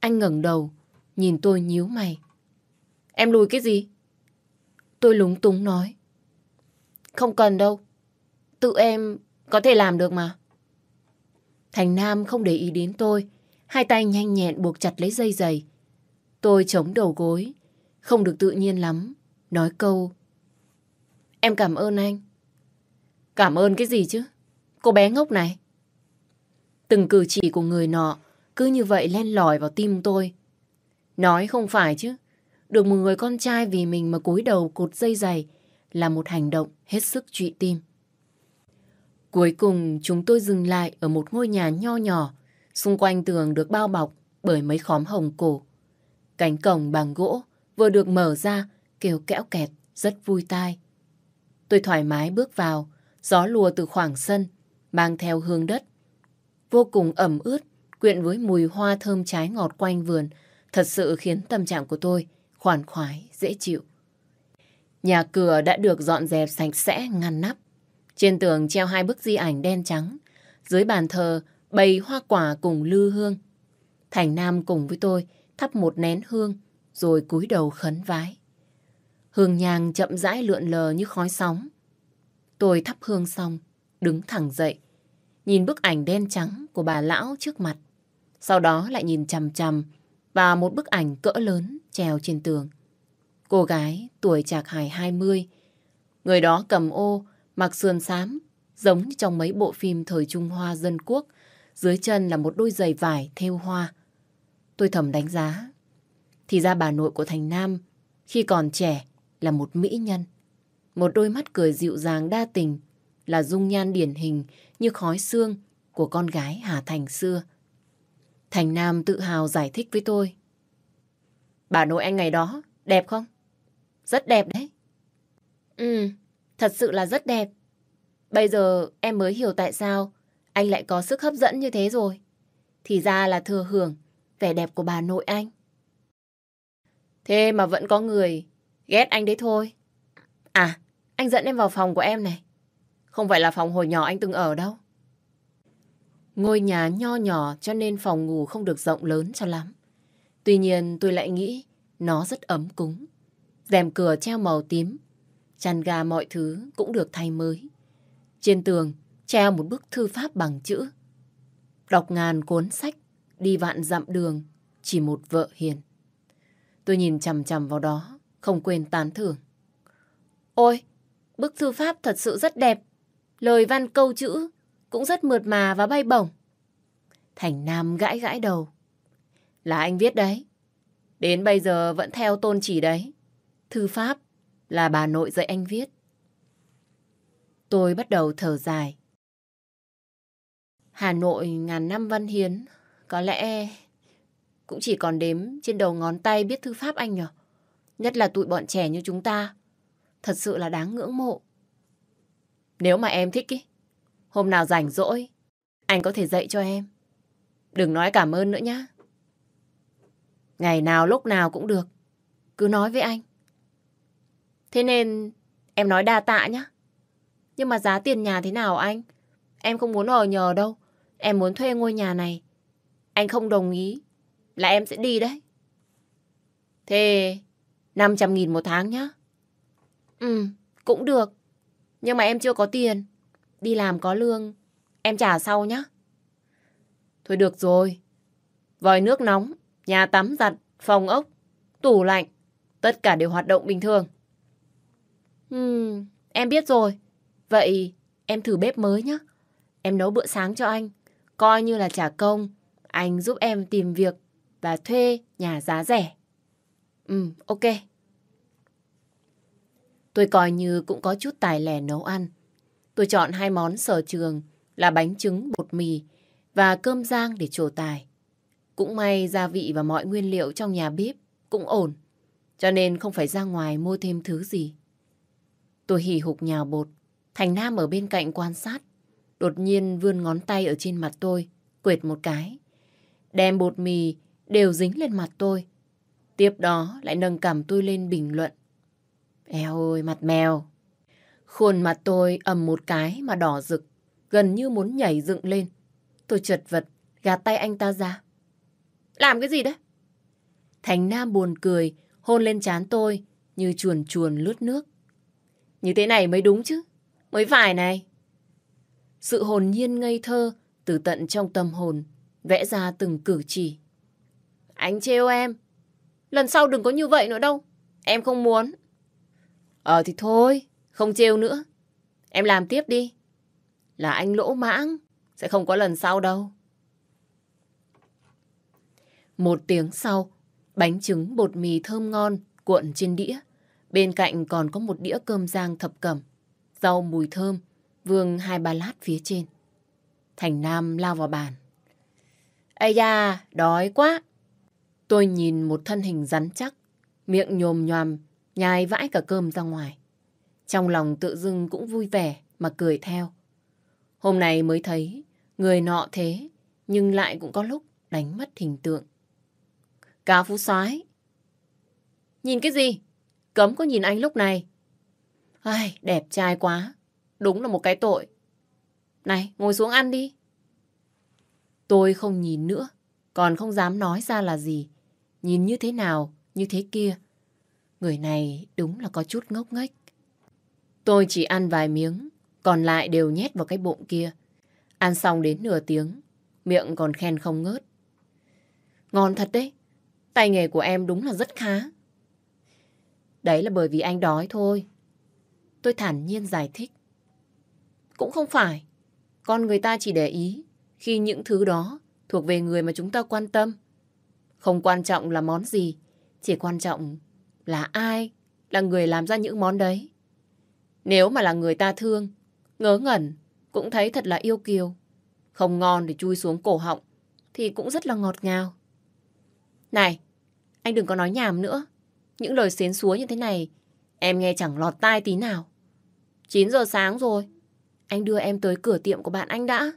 Anh ngẩng đầu, nhìn tôi nhíu mày. Em lùi cái gì? Tôi lúng túng nói. Không cần đâu. Tự em có thể làm được mà. Thành Nam không để ý đến tôi. Hai tay nhanh nhẹn buộc chặt lấy dây giày. Tôi chống đầu gối. Không được tự nhiên lắm. Nói câu. Em cảm ơn anh. Cảm ơn cái gì chứ? Cô bé ngốc này. Từng cử chỉ của người nọ cứ như vậy len lỏi vào tim tôi. Nói không phải chứ. Được một người con trai vì mình mà cúi đầu cột dây giày là một hành động hết sức trụy tim. Cuối cùng chúng tôi dừng lại ở một ngôi nhà nho nhỏ, xung quanh tường được bao bọc bởi mấy khóm hồng cổ. Cánh cổng bằng gỗ vừa được mở ra, kêu kẽo kẹt, rất vui tai. Tôi thoải mái bước vào, gió lùa từ khoảng sân, mang theo hương đất. Vô cùng ẩm ướt, quyện với mùi hoa thơm trái ngọt quanh vườn, thật sự khiến tâm trạng của tôi khoản khoái, dễ chịu. Nhà cửa đã được dọn dẹp sạch sẽ, ngăn nắp. Trên tường treo hai bức di ảnh đen trắng. Dưới bàn thờ bày hoa quả cùng lư hương. Thành Nam cùng với tôi thắp một nén hương rồi cúi đầu khấn vái. Hương nhang chậm rãi lượn lờ như khói sóng. Tôi thắp hương xong, đứng thẳng dậy, nhìn bức ảnh đen trắng của bà lão trước mặt. Sau đó lại nhìn chằm chằm vào một bức ảnh cỡ lớn treo trên tường. Cô gái tuổi chạc hài 20. Người đó cầm ô, mặc sườn xám, giống như trong mấy bộ phim thời Trung Hoa dân quốc. Dưới chân là một đôi giày vải thêu hoa. Tôi thầm đánh giá. Thì ra bà nội của Thành Nam khi còn trẻ là một mỹ nhân. Một đôi mắt cười dịu dàng đa tình là dung nhan điển hình như khói xương của con gái Hà Thành xưa. Thành Nam tự hào giải thích với tôi. Bà nội anh ngày đó, đẹp không? Rất đẹp đấy. Ừ, thật sự là rất đẹp. Bây giờ em mới hiểu tại sao anh lại có sức hấp dẫn như thế rồi. Thì ra là thừa hưởng vẻ đẹp của bà nội anh. Thế mà vẫn có người ghét anh đấy thôi. À, anh dẫn em vào phòng của em này. Không phải là phòng hồi nhỏ anh từng ở đâu. Ngôi nhà nho nhỏ cho nên phòng ngủ không được rộng lớn cho lắm. Tuy nhiên tôi lại nghĩ nó rất ấm cúng. rèm cửa treo màu tím, chăn ga mọi thứ cũng được thay mới. Trên tường treo một bức thư pháp bằng chữ. Đọc ngàn cuốn sách, đi vạn dặm đường, chỉ một vợ hiền. Tôi nhìn chằm chằm vào đó, không quên tán thưởng. Ôi, bức thư pháp thật sự rất đẹp. Lời văn câu chữ cũng rất mượt mà và bay bổng. Thành Nam gãi gãi đầu. Là anh viết đấy. Đến bây giờ vẫn theo tôn chỉ đấy. Thư pháp là bà nội dạy anh viết. Tôi bắt đầu thở dài. Hà Nội ngàn năm văn hiến, có lẽ cũng chỉ còn đếm trên đầu ngón tay biết thư pháp anh nhỉ? Nhất là tụi bọn trẻ như chúng ta. Thật sự là đáng ngưỡng mộ. Nếu mà em thích ý, hôm nào rảnh rỗi, anh có thể dạy cho em. Đừng nói cảm ơn nữa nhá. Ngày nào lúc nào cũng được. Cứ nói với anh. Thế nên em nói đa tạ nhá. Nhưng mà giá tiền nhà thế nào anh? Em không muốn ở nhờ đâu. Em muốn thuê ngôi nhà này. Anh không đồng ý là em sẽ đi đấy. Thế 500 nghìn một tháng nhá. Ừ, cũng được. Nhưng mà em chưa có tiền. Đi làm có lương, em trả sau nhá. Thôi được rồi. Vòi nước nóng, nhà tắm giặt, phòng ốc, tủ lạnh, tất cả đều hoạt động bình thường. Ừm, em biết rồi. Vậy em thử bếp mới nhé. Em nấu bữa sáng cho anh. Coi như là trả công. Anh giúp em tìm việc và thuê nhà giá rẻ. Ừ, ok. Tôi coi như cũng có chút tài lẻ nấu ăn. Tôi chọn hai món sở trường là bánh trứng bột mì và cơm rang để trổ tài. Cũng may gia vị và mọi nguyên liệu trong nhà bếp cũng ổn, cho nên không phải ra ngoài mua thêm thứ gì. Tôi hì hục nhào bột, Thành Nam ở bên cạnh quan sát, đột nhiên vươn ngón tay ở trên mặt tôi, quệt một cái. Đem bột mì đều dính lên mặt tôi. Tiếp đó lại nâng cầm tôi lên bình luận. Eo ơi, mặt mèo. Khuôn mặt tôi ầm một cái mà đỏ rực, gần như muốn nhảy dựng lên. Tôi chật vật, gạt tay anh ta ra. Làm cái gì đấy? Thành Nam buồn cười, hôn lên trán tôi như chuồn chuồn lướt nước. Như thế này mới đúng chứ, mới phải này. Sự hồn nhiên ngây thơ từ tận trong tâm hồn vẽ ra từng cử chỉ. Anh trêu em. Lần sau đừng có như vậy nữa đâu. Em không muốn. Ờ thì thôi, không trêu nữa. Em làm tiếp đi. Là anh lỗ mãng, sẽ không có lần sau đâu. Một tiếng sau, bánh trứng bột mì thơm ngon cuộn trên đĩa. Bên cạnh còn có một đĩa cơm rang thập cẩm, rau mùi thơm, vương hai ba lát phía trên. Thành Nam lao vào bàn. Ây da, đói quá. Tôi nhìn một thân hình rắn chắc, miệng nhồm nhòm, nhai vãi cả cơm ra ngoài. Trong lòng tự dưng cũng vui vẻ mà cười theo. Hôm nay mới thấy người nọ thế, nhưng lại cũng có lúc đánh mất hình tượng. Cao Phú soái Nhìn cái gì? Cấm có nhìn anh lúc này. Ai, đẹp trai quá. Đúng là một cái tội. Này, ngồi xuống ăn đi. Tôi không nhìn nữa, còn không dám nói ra là gì. Nhìn như thế nào, như thế kia. Người này đúng là có chút ngốc nghếch. Tôi chỉ ăn vài miếng, còn lại đều nhét vào cái bụng kia. Ăn xong đến nửa tiếng, miệng còn khen không ngớt. Ngon thật đấy, tay nghề của em đúng là rất khá. Đấy là bởi vì anh đói thôi. Tôi thản nhiên giải thích. Cũng không phải, con người ta chỉ để ý khi những thứ đó thuộc về người mà chúng ta quan tâm. Không quan trọng là món gì, chỉ quan trọng là ai là người làm ra những món đấy. Nếu mà là người ta thương, ngớ ngẩn, cũng thấy thật là yêu kiều. Không ngon để chui xuống cổ họng, thì cũng rất là ngọt ngào. Này, anh đừng có nói nhảm nữa. Những lời xến xúa như thế này, em nghe chẳng lọt tai tí nào. 9 giờ sáng rồi, anh đưa em tới cửa tiệm của bạn anh đã.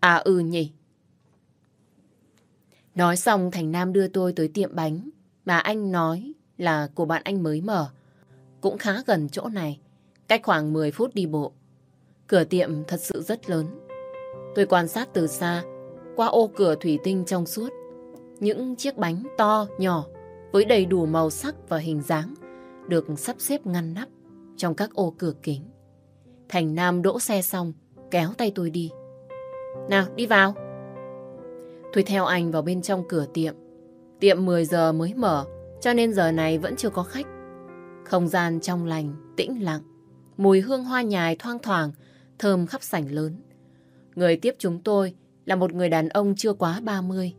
À ừ nhỉ. Nói xong Thành Nam đưa tôi tới tiệm bánh mà anh nói là của bạn anh mới mở. Cũng khá gần chỗ này, cách khoảng 10 phút đi bộ. Cửa tiệm thật sự rất lớn. Tôi quan sát từ xa, qua ô cửa thủy tinh trong suốt. Những chiếc bánh to, nhỏ, với đầy đủ màu sắc và hình dáng, được sắp xếp ngăn nắp trong các ô cửa kính. Thành Nam đỗ xe xong, kéo tay tôi đi. Nào, đi vào. Tôi theo anh vào bên trong cửa tiệm. Tiệm 10 giờ mới mở, cho nên giờ này vẫn chưa có khách. Không gian trong lành, tĩnh lặng. Mùi hương hoa nhài thoang thoảng, thơm khắp sảnh lớn. Người tiếp chúng tôi là một người đàn ông chưa quá 30.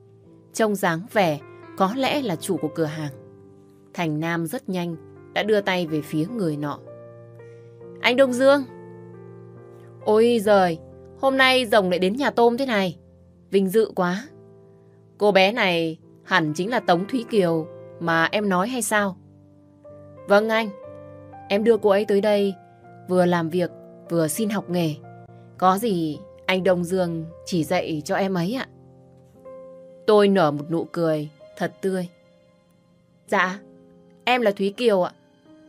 Trông dáng vẻ, có lẽ là chủ của cửa hàng. Thành Nam rất nhanh, đã đưa tay về phía người nọ. Anh Đông Dương! Ôi giời, hôm nay rồng lại đến nhà tôm thế này. Vinh dự quá. Cô bé này hẳn chính là Tống Thúy Kiều mà em nói hay sao? Vâng anh, em đưa cô ấy tới đây vừa làm việc vừa xin học nghề. Có gì anh Đông Dương chỉ dạy cho em ấy ạ. Tôi nở một nụ cười thật tươi. Dạ, em là Thúy Kiều ạ.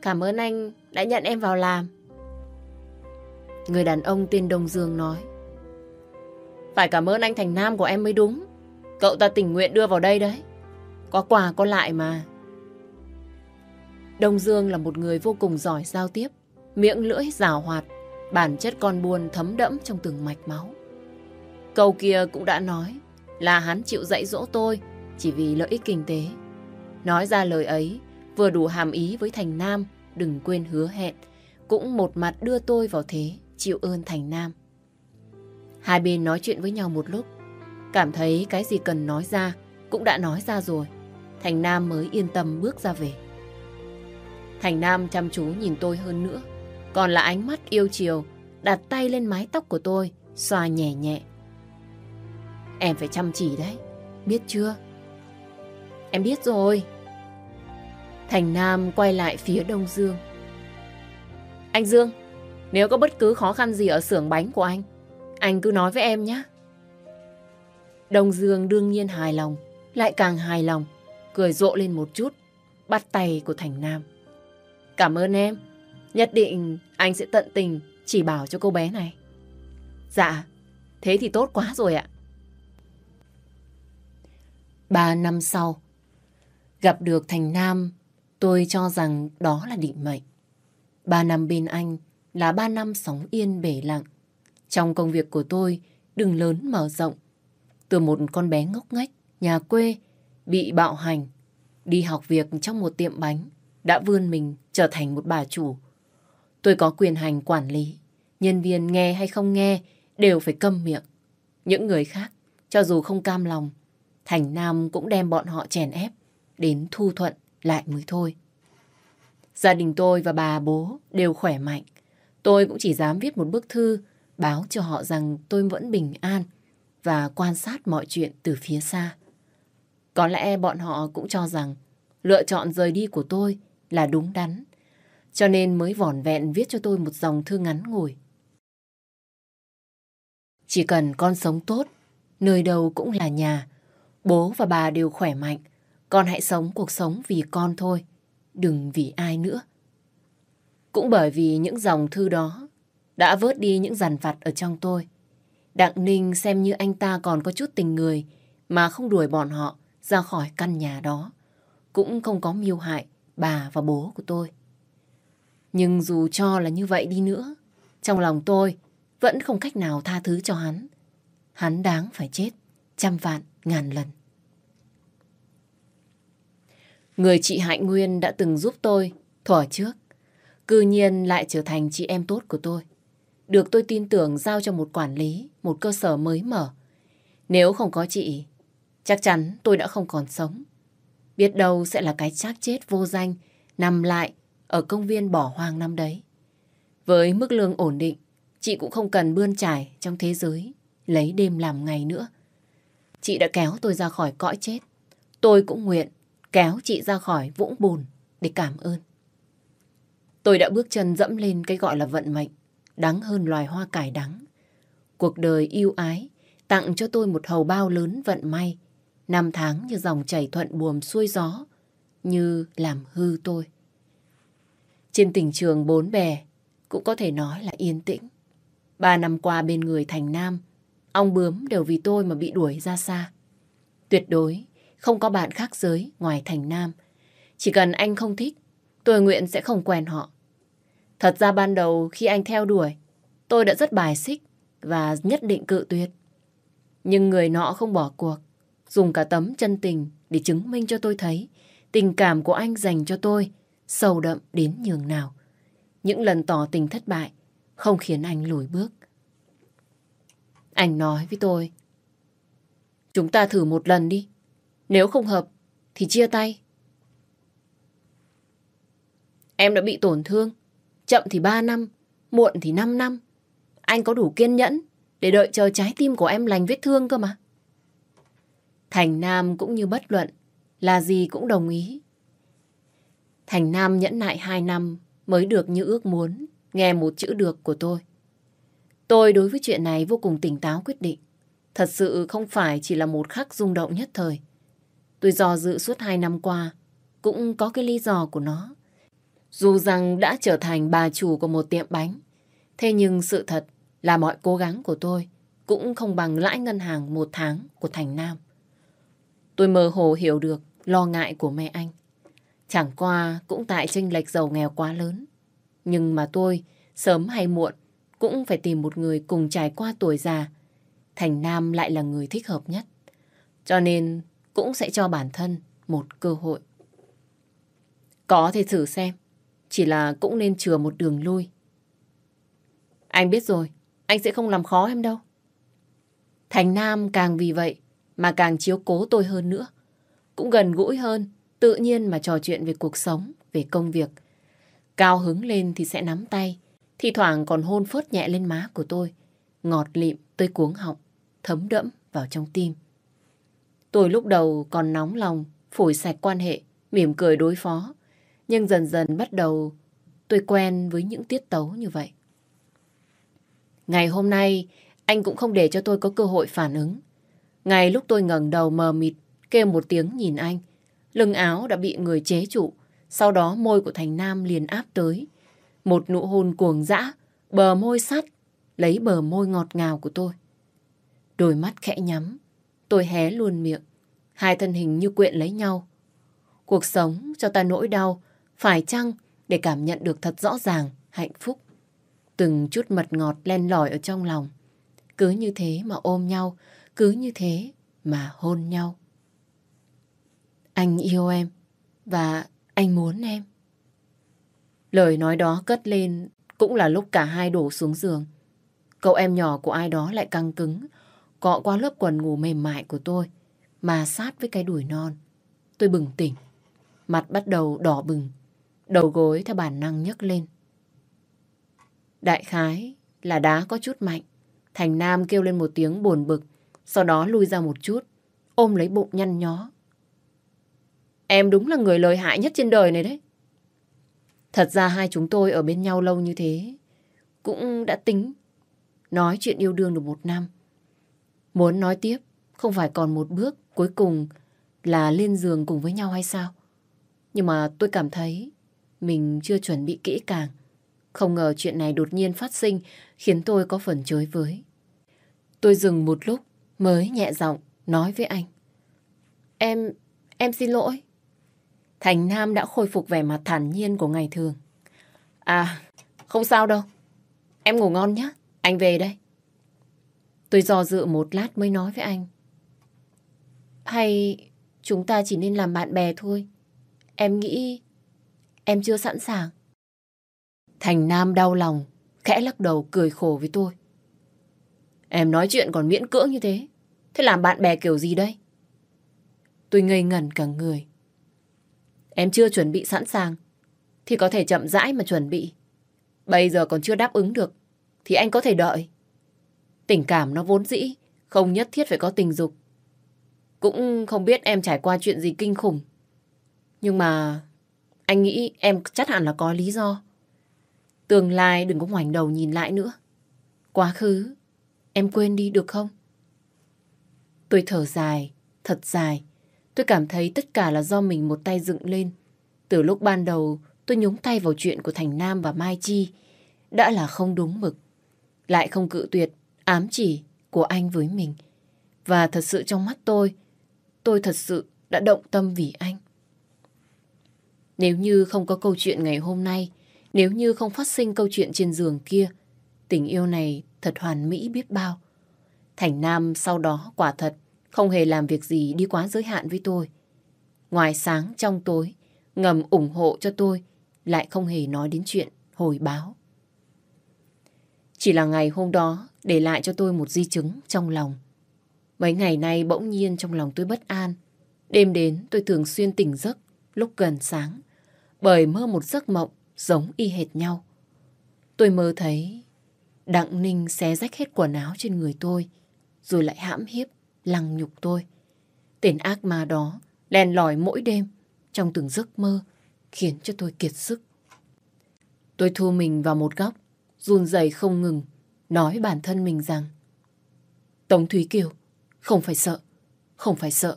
Cảm ơn anh đã nhận em vào làm. Người đàn ông tên Đông Dương nói. Phải cảm ơn anh Thành Nam của em mới đúng. Cậu ta tình nguyện đưa vào đây đấy. Có quà có lại mà. Đông Dương là một người vô cùng giỏi giao tiếp, miệng lưỡi rào hoạt, bản chất con buôn thấm đẫm trong từng mạch máu. Câu kia cũng đã nói là hắn chịu dạy dỗ tôi chỉ vì lợi ích kinh tế. Nói ra lời ấy vừa đủ hàm ý với Thành Nam đừng quên hứa hẹn, cũng một mặt đưa tôi vào thế chịu ơn Thành Nam. Hai bên nói chuyện với nhau một lúc, cảm thấy cái gì cần nói ra cũng đã nói ra rồi. Thành Nam mới yên tâm bước ra về. Thành Nam chăm chú nhìn tôi hơn nữa, còn là ánh mắt yêu chiều, đặt tay lên mái tóc của tôi, xoa nhẹ nhẹ. Em phải chăm chỉ đấy, biết chưa? Em biết rồi. Thành Nam quay lại phía Đông Dương. Anh Dương, nếu có bất cứ khó khăn gì ở xưởng bánh của anh, anh cứ nói với em nhé. Đông Dương đương nhiên hài lòng, lại càng hài lòng, cười rộ lên một chút, bắt tay của Thành Nam. Cảm ơn em, nhất định anh sẽ tận tình chỉ bảo cho cô bé này. Dạ, thế thì tốt quá rồi ạ. Ba năm sau, gặp được Thành Nam, tôi cho rằng đó là định mệnh. Ba năm bên anh là ba năm sóng yên bể lặng. Trong công việc của tôi, đừng lớn mở rộng. Từ một con bé ngốc nghếch, nhà quê, bị bạo hành, đi học việc trong một tiệm bánh, đã vươn mình trở thành một bà chủ. Tôi có quyền hành quản lý, nhân viên nghe hay không nghe đều phải câm miệng. Những người khác, cho dù không cam lòng, Thành Nam cũng đem bọn họ chèn ép, đến thu thuận lại mới thôi. Gia đình tôi và bà bố đều khỏe mạnh. Tôi cũng chỉ dám viết một bức thư báo cho họ rằng tôi vẫn bình an và quan sát mọi chuyện từ phía xa. Có lẽ bọn họ cũng cho rằng lựa chọn rời đi của tôi là đúng đắn, cho nên mới vỏn vẹn viết cho tôi một dòng thư ngắn ngủi. Chỉ cần con sống tốt, nơi đâu cũng là nhà, bố và bà đều khỏe mạnh, con hãy sống cuộc sống vì con thôi, đừng vì ai nữa. Cũng bởi vì những dòng thư đó đã vớt đi những dằn vặt ở trong tôi. Đặng Ninh xem như anh ta còn có chút tình người mà không đuổi bọn họ ra khỏi căn nhà đó. Cũng không có mưu hại bà và bố của tôi. Nhưng dù cho là như vậy đi nữa, trong lòng tôi vẫn không cách nào tha thứ cho hắn. Hắn đáng phải chết trăm vạn ngàn lần. Người chị Hạnh Nguyên đã từng giúp tôi thuở trước, cư nhiên lại trở thành chị em tốt của tôi. Được tôi tin tưởng giao cho một quản lý, một cơ sở mới mở. Nếu không có chị, chắc chắn tôi đã không còn sống. Biết đâu sẽ là cái xác chết vô danh nằm lại ở công viên bỏ hoang năm đấy. Với mức lương ổn định, chị cũng không cần bươn trải trong thế giới, lấy đêm làm ngày nữa. Chị đã kéo tôi ra khỏi cõi chết. Tôi cũng nguyện kéo chị ra khỏi vũng bùn để cảm ơn. Tôi đã bước chân dẫm lên cái gọi là vận mệnh, đắng hơn loài hoa cải đắng. Cuộc đời yêu ái tặng cho tôi một hầu bao lớn vận may, năm tháng như dòng chảy thuận buồm xuôi gió, như làm hư tôi. Trên tình trường bốn bè, cũng có thể nói là yên tĩnh. Ba năm qua bên người Thành Nam, ong bướm đều vì tôi mà bị đuổi ra xa. Tuyệt đối không có bạn khác giới ngoài Thành Nam. Chỉ cần anh không thích, tôi nguyện sẽ không quen họ. Thật ra ban đầu khi anh theo đuổi, tôi đã rất bài xích và nhất định cự tuyệt. Nhưng người nọ không bỏ cuộc, dùng cả tấm chân tình để chứng minh cho tôi thấy tình cảm của anh dành cho tôi sâu đậm đến nhường nào. Những lần tỏ tình thất bại không khiến anh lùi bước. Anh nói với tôi, chúng ta thử một lần đi. Nếu không hợp thì chia tay. Em đã bị tổn thương. Chậm thì 3 năm, muộn thì 5 năm. Anh có đủ kiên nhẫn để đợi chờ trái tim của em lành vết thương cơ mà. Thành Nam cũng như bất luận, là gì cũng đồng ý. Thành Nam nhẫn nại 2 năm mới được như ước muốn, nghe một chữ được của tôi. Tôi đối với chuyện này vô cùng tỉnh táo quyết định. Thật sự không phải chỉ là một khắc rung động nhất thời. Tôi dò dự suốt hai năm qua, cũng có cái lý do của nó. Dù rằng đã trở thành bà chủ của một tiệm bánh, thế nhưng sự thật là mọi cố gắng của tôi cũng không bằng lãi ngân hàng một tháng của Thành Nam. Tôi mơ hồ hiểu được lo ngại của mẹ anh. Chẳng qua cũng tại tranh lệch giàu nghèo quá lớn. Nhưng mà tôi, sớm hay muộn, cũng phải tìm một người cùng trải qua tuổi già. Thành Nam lại là người thích hợp nhất. Cho nên cũng sẽ cho bản thân một cơ hội. Có thể thử xem, chỉ là cũng nên chừa một đường lui. Anh biết rồi, anh sẽ không làm khó em đâu. Thành Nam càng vì vậy mà càng chiếu cố tôi hơn nữa. Cũng gần gũi hơn, tự nhiên mà trò chuyện về cuộc sống, về công việc. Cao hứng lên thì sẽ nắm tay, thì thoảng còn hôn phớt nhẹ lên má của tôi. Ngọt lịm, tôi cuống họng, thấm đẫm vào trong tim. Tôi lúc đầu còn nóng lòng, phổi sạch quan hệ, mỉm cười đối phó. Nhưng dần dần bắt đầu tôi quen với những tiết tấu như vậy. Ngày hôm nay, anh cũng không để cho tôi có cơ hội phản ứng. Ngay lúc tôi ngẩng đầu mờ mịt, kêu một tiếng nhìn anh, lưng áo đã bị người chế trụ, sau đó môi của Thành Nam liền áp tới. Một nụ hôn cuồng dã, bờ môi sắt, lấy bờ môi ngọt ngào của tôi. Đôi mắt khẽ nhắm, tôi hé luôn miệng, hai thân hình như quyện lấy nhau. Cuộc sống cho ta nỗi đau, phải chăng để cảm nhận được thật rõ ràng, hạnh phúc. Từng chút mật ngọt len lỏi ở trong lòng. Cứ như thế mà ôm nhau, cứ như thế mà hôn nhau. Anh yêu em và anh muốn em. Lời nói đó cất lên cũng là lúc cả hai đổ xuống giường. Cậu em nhỏ của ai đó lại căng cứng, cọ qua lớp quần ngủ mềm mại của tôi, mà sát với cái đùi non. Tôi bừng tỉnh, mặt bắt đầu đỏ bừng. Đầu gối theo bản năng nhấc lên. Đại khái là đá có chút mạnh. Thành Nam kêu lên một tiếng buồn bực, sau đó lui ra một chút, ôm lấy bụng nhăn nhó. Em đúng là người lời hại nhất trên đời này đấy. Thật ra hai chúng tôi ở bên nhau lâu như thế, cũng đã tính nói chuyện yêu đương được một năm. Muốn nói tiếp, không phải còn một bước cuối cùng là lên giường cùng với nhau hay sao? Nhưng mà tôi cảm thấy mình chưa chuẩn bị kỹ càng. Không ngờ chuyện này đột nhiên phát sinh khiến tôi có phần chối với. Tôi dừng một lúc mới nhẹ giọng nói với anh. Em, em xin lỗi. Thành Nam đã khôi phục vẻ mặt thản nhiên của ngày thường. À, không sao đâu. Em ngủ ngon nhé. Anh về đây. Tôi do dự một lát mới nói với anh. Hay chúng ta chỉ nên làm bạn bè thôi. Em nghĩ em chưa sẵn sàng. Thành Nam đau lòng, khẽ lắc đầu cười khổ với tôi. Em nói chuyện còn miễn cưỡng như thế. Thế làm bạn bè kiểu gì đây? Tôi ngây ngẩn cả người. Em chưa chuẩn bị sẵn sàng. Thì có thể chậm rãi mà chuẩn bị. Bây giờ còn chưa đáp ứng được. Thì anh có thể đợi. Tình cảm nó vốn dĩ. Không nhất thiết phải có tình dục. Cũng không biết em trải qua chuyện gì kinh khủng. Nhưng mà anh nghĩ em chắc hẳn là có lý do. Tương lai đừng có ngoảnh đầu nhìn lại nữa. Quá khứ, em quên đi được không? Tôi thở dài, thật dài. Tôi cảm thấy tất cả là do mình một tay dựng lên. Từ lúc ban đầu tôi nhúng tay vào chuyện của Thành Nam và Mai Chi đã là không đúng mực. Lại không cự tuyệt, ám chỉ của anh với mình. Và thật sự trong mắt tôi, tôi thật sự đã động tâm vì anh. Nếu như không có câu chuyện ngày hôm nay, nếu như không phát sinh câu chuyện trên giường kia, tình yêu này thật hoàn mỹ biết bao. Thành Nam sau đó quả thật không hề làm việc gì đi quá giới hạn với tôi. Ngoài sáng trong tối, ngầm ủng hộ cho tôi, lại không hề nói đến chuyện hồi báo. Chỉ là ngày hôm đó để lại cho tôi một di chứng trong lòng. Mấy ngày nay bỗng nhiên trong lòng tôi bất an. Đêm đến tôi thường xuyên tỉnh giấc lúc gần sáng bởi mơ một giấc mộng giống y hệt nhau. Tôi mơ thấy Đặng Ninh xé rách hết quần áo trên người tôi rồi lại hãm hiếp, lăng nhục tôi. Tên ác ma đó len lỏi mỗi đêm trong từng giấc mơ khiến cho tôi kiệt sức. Tôi thu mình vào một góc, run rẩy không ngừng, nói bản thân mình rằng Tống Thúy Kiều, không phải sợ, không phải sợ.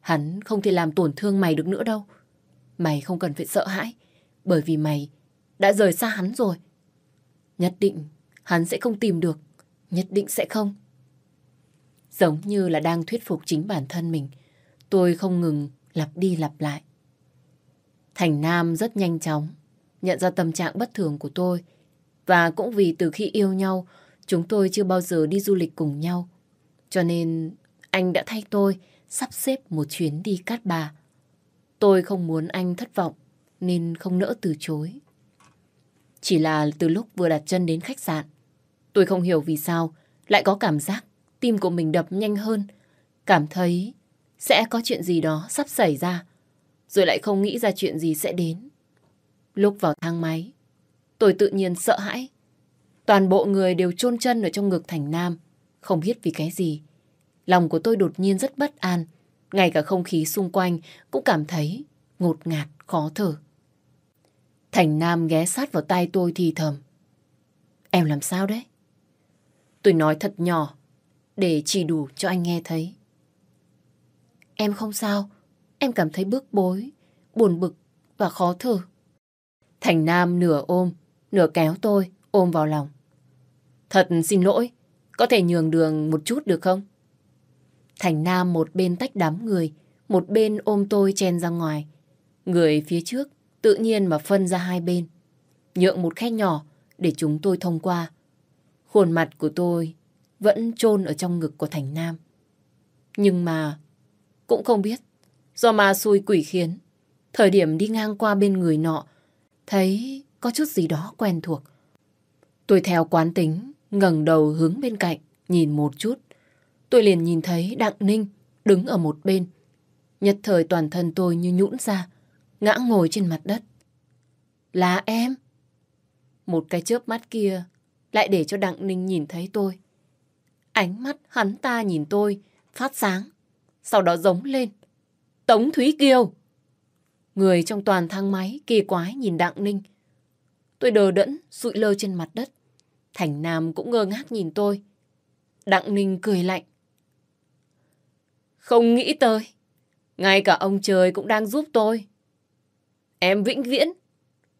Hắn không thể làm tổn thương mày được nữa đâu. Mày không cần phải sợ hãi, bởi vì mày đã rời xa hắn rồi. Nhất định hắn sẽ không tìm được, nhất định sẽ không. Giống như là đang thuyết phục chính bản thân mình, tôi không ngừng lặp đi lặp lại. Thành Nam rất nhanh chóng nhận ra tâm trạng bất thường của tôi và cũng vì từ khi yêu nhau chúng tôi chưa bao giờ đi du lịch cùng nhau. Cho nên anh đã thay tôi sắp xếp một chuyến đi cát bà. Tôi không muốn anh thất vọng nên không nỡ từ chối. Chỉ là từ lúc vừa đặt chân đến khách sạn, tôi không hiểu vì sao lại có cảm giác tim của mình đập nhanh hơn, cảm thấy sẽ có chuyện gì đó sắp xảy ra, rồi lại không nghĩ ra chuyện gì sẽ đến. Lúc vào thang máy, tôi tự nhiên sợ hãi. Toàn bộ người đều chôn chân ở trong ngực Thành Nam, không biết vì cái gì. Lòng của tôi đột nhiên rất bất an, ngay cả không khí xung quanh cũng cảm thấy ngột ngạt, khó thở. Thành Nam ghé sát vào tay tôi thì thầm. Em làm sao đấy? Tôi nói thật nhỏ, để chỉ đủ cho anh nghe thấy. Em không sao, em cảm thấy bức bối, buồn bực và khó thở. Thành Nam nửa ôm, nửa kéo tôi, ôm vào lòng. Thật xin lỗi, có thể nhường đường một chút được không? Thành Nam một bên tách đám người, một bên ôm tôi chen ra ngoài. Người phía trước tự nhiên mà phân ra hai bên. Nhượng một khe nhỏ để chúng tôi thông qua. Khuôn mặt của tôi vẫn chôn ở trong ngực của Thành Nam. Nhưng mà cũng không biết do ma xui quỷ khiến thời điểm đi ngang qua bên người nọ thấy có chút gì đó quen thuộc. Tôi theo quán tính ngẩng đầu hướng bên cạnh nhìn một chút. Tôi liền nhìn thấy Đặng Ninh đứng ở một bên. Nhất thời toàn thân tôi như nhũn ra ngã ngồi trên mặt đất. Là em. Một cái chớp mắt kia lại để cho Đặng Ninh nhìn thấy tôi. Ánh mắt hắn ta nhìn tôi phát sáng, sau đó giống lên. Tống Thúy Kiều! Người trong toàn thang máy kỳ quái nhìn Đặng Ninh. Tôi đờ đẫn, sụi lơ trên mặt đất. Thành Nam cũng ngơ ngác nhìn tôi. Đặng Ninh cười lạnh. Không nghĩ tới. Ngay cả ông trời cũng đang giúp tôi. Em vĩnh viễn.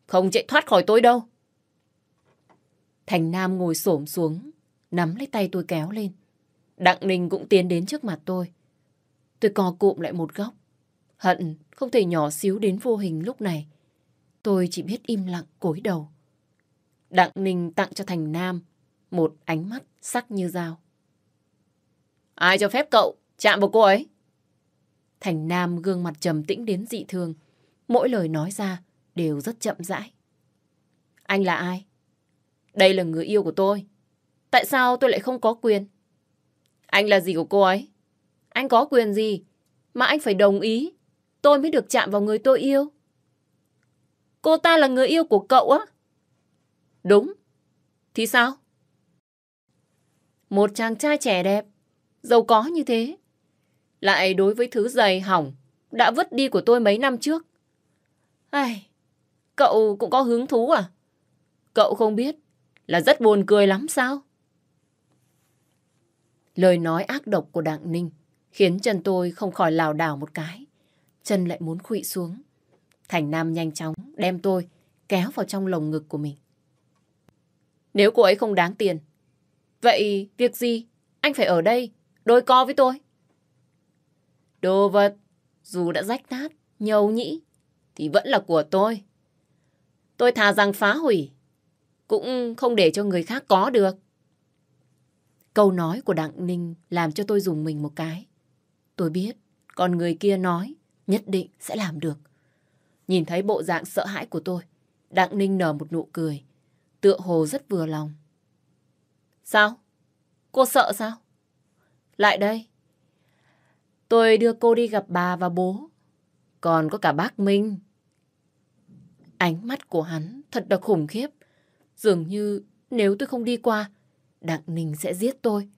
Không chạy thoát khỏi tôi đâu. Thành Nam ngồi xổm xuống. Nắm lấy tay tôi kéo lên. Đặng Ninh cũng tiến đến trước mặt tôi. Tôi co cụm lại một góc. Hận không thể nhỏ xíu đến vô hình lúc này. Tôi chỉ biết im lặng, cúi đầu. Đặng Ninh tặng cho Thành Nam một ánh mắt sắc như dao. Ai cho phép cậu chạm vào cô ấy? Thành Nam gương mặt trầm tĩnh đến dị thường. Mỗi lời nói ra đều rất chậm rãi. Anh là ai? Đây là người yêu của tôi. Tại sao tôi lại không có quyền? Anh là gì của cô ấy? Anh có quyền gì? Mà anh phải đồng ý. Tôi mới được chạm vào người tôi yêu. Cô ta là người yêu của cậu á? Đúng. Thì sao? Một chàng trai trẻ đẹp, giàu có như thế. Lại đối với thứ giày hỏng, đã vứt đi của tôi mấy năm trước. Ai, cậu cũng có hứng thú à? Cậu không biết là rất buồn cười lắm sao? Lời nói ác độc của Đặng Ninh khiến chân tôi không khỏi lảo đảo một cái. Chân lại muốn khụy xuống. Thành Nam nhanh chóng đem tôi kéo vào trong lồng ngực của mình. Nếu cô ấy không đáng tiền, vậy việc gì anh phải ở đây đôi co với tôi? Đồ vật, dù đã rách nát, nhầu nhĩ, thì vẫn là của tôi. Tôi thà rằng phá hủy, cũng không để cho người khác có được. Câu nói của Đặng Ninh làm cho tôi dùng mình một cái. Tôi biết, còn người kia nói, nhất định sẽ làm được. Nhìn thấy bộ dạng sợ hãi của tôi, Đặng Ninh nở một nụ cười, tựa hồ rất vừa lòng. Sao? Cô sợ sao? Lại đây. Tôi đưa cô đi gặp bà và bố. Còn có cả bác Minh. Ánh mắt của hắn thật là khủng khiếp. Dường như nếu tôi không đi qua, Đặng Ninh sẽ giết tôi.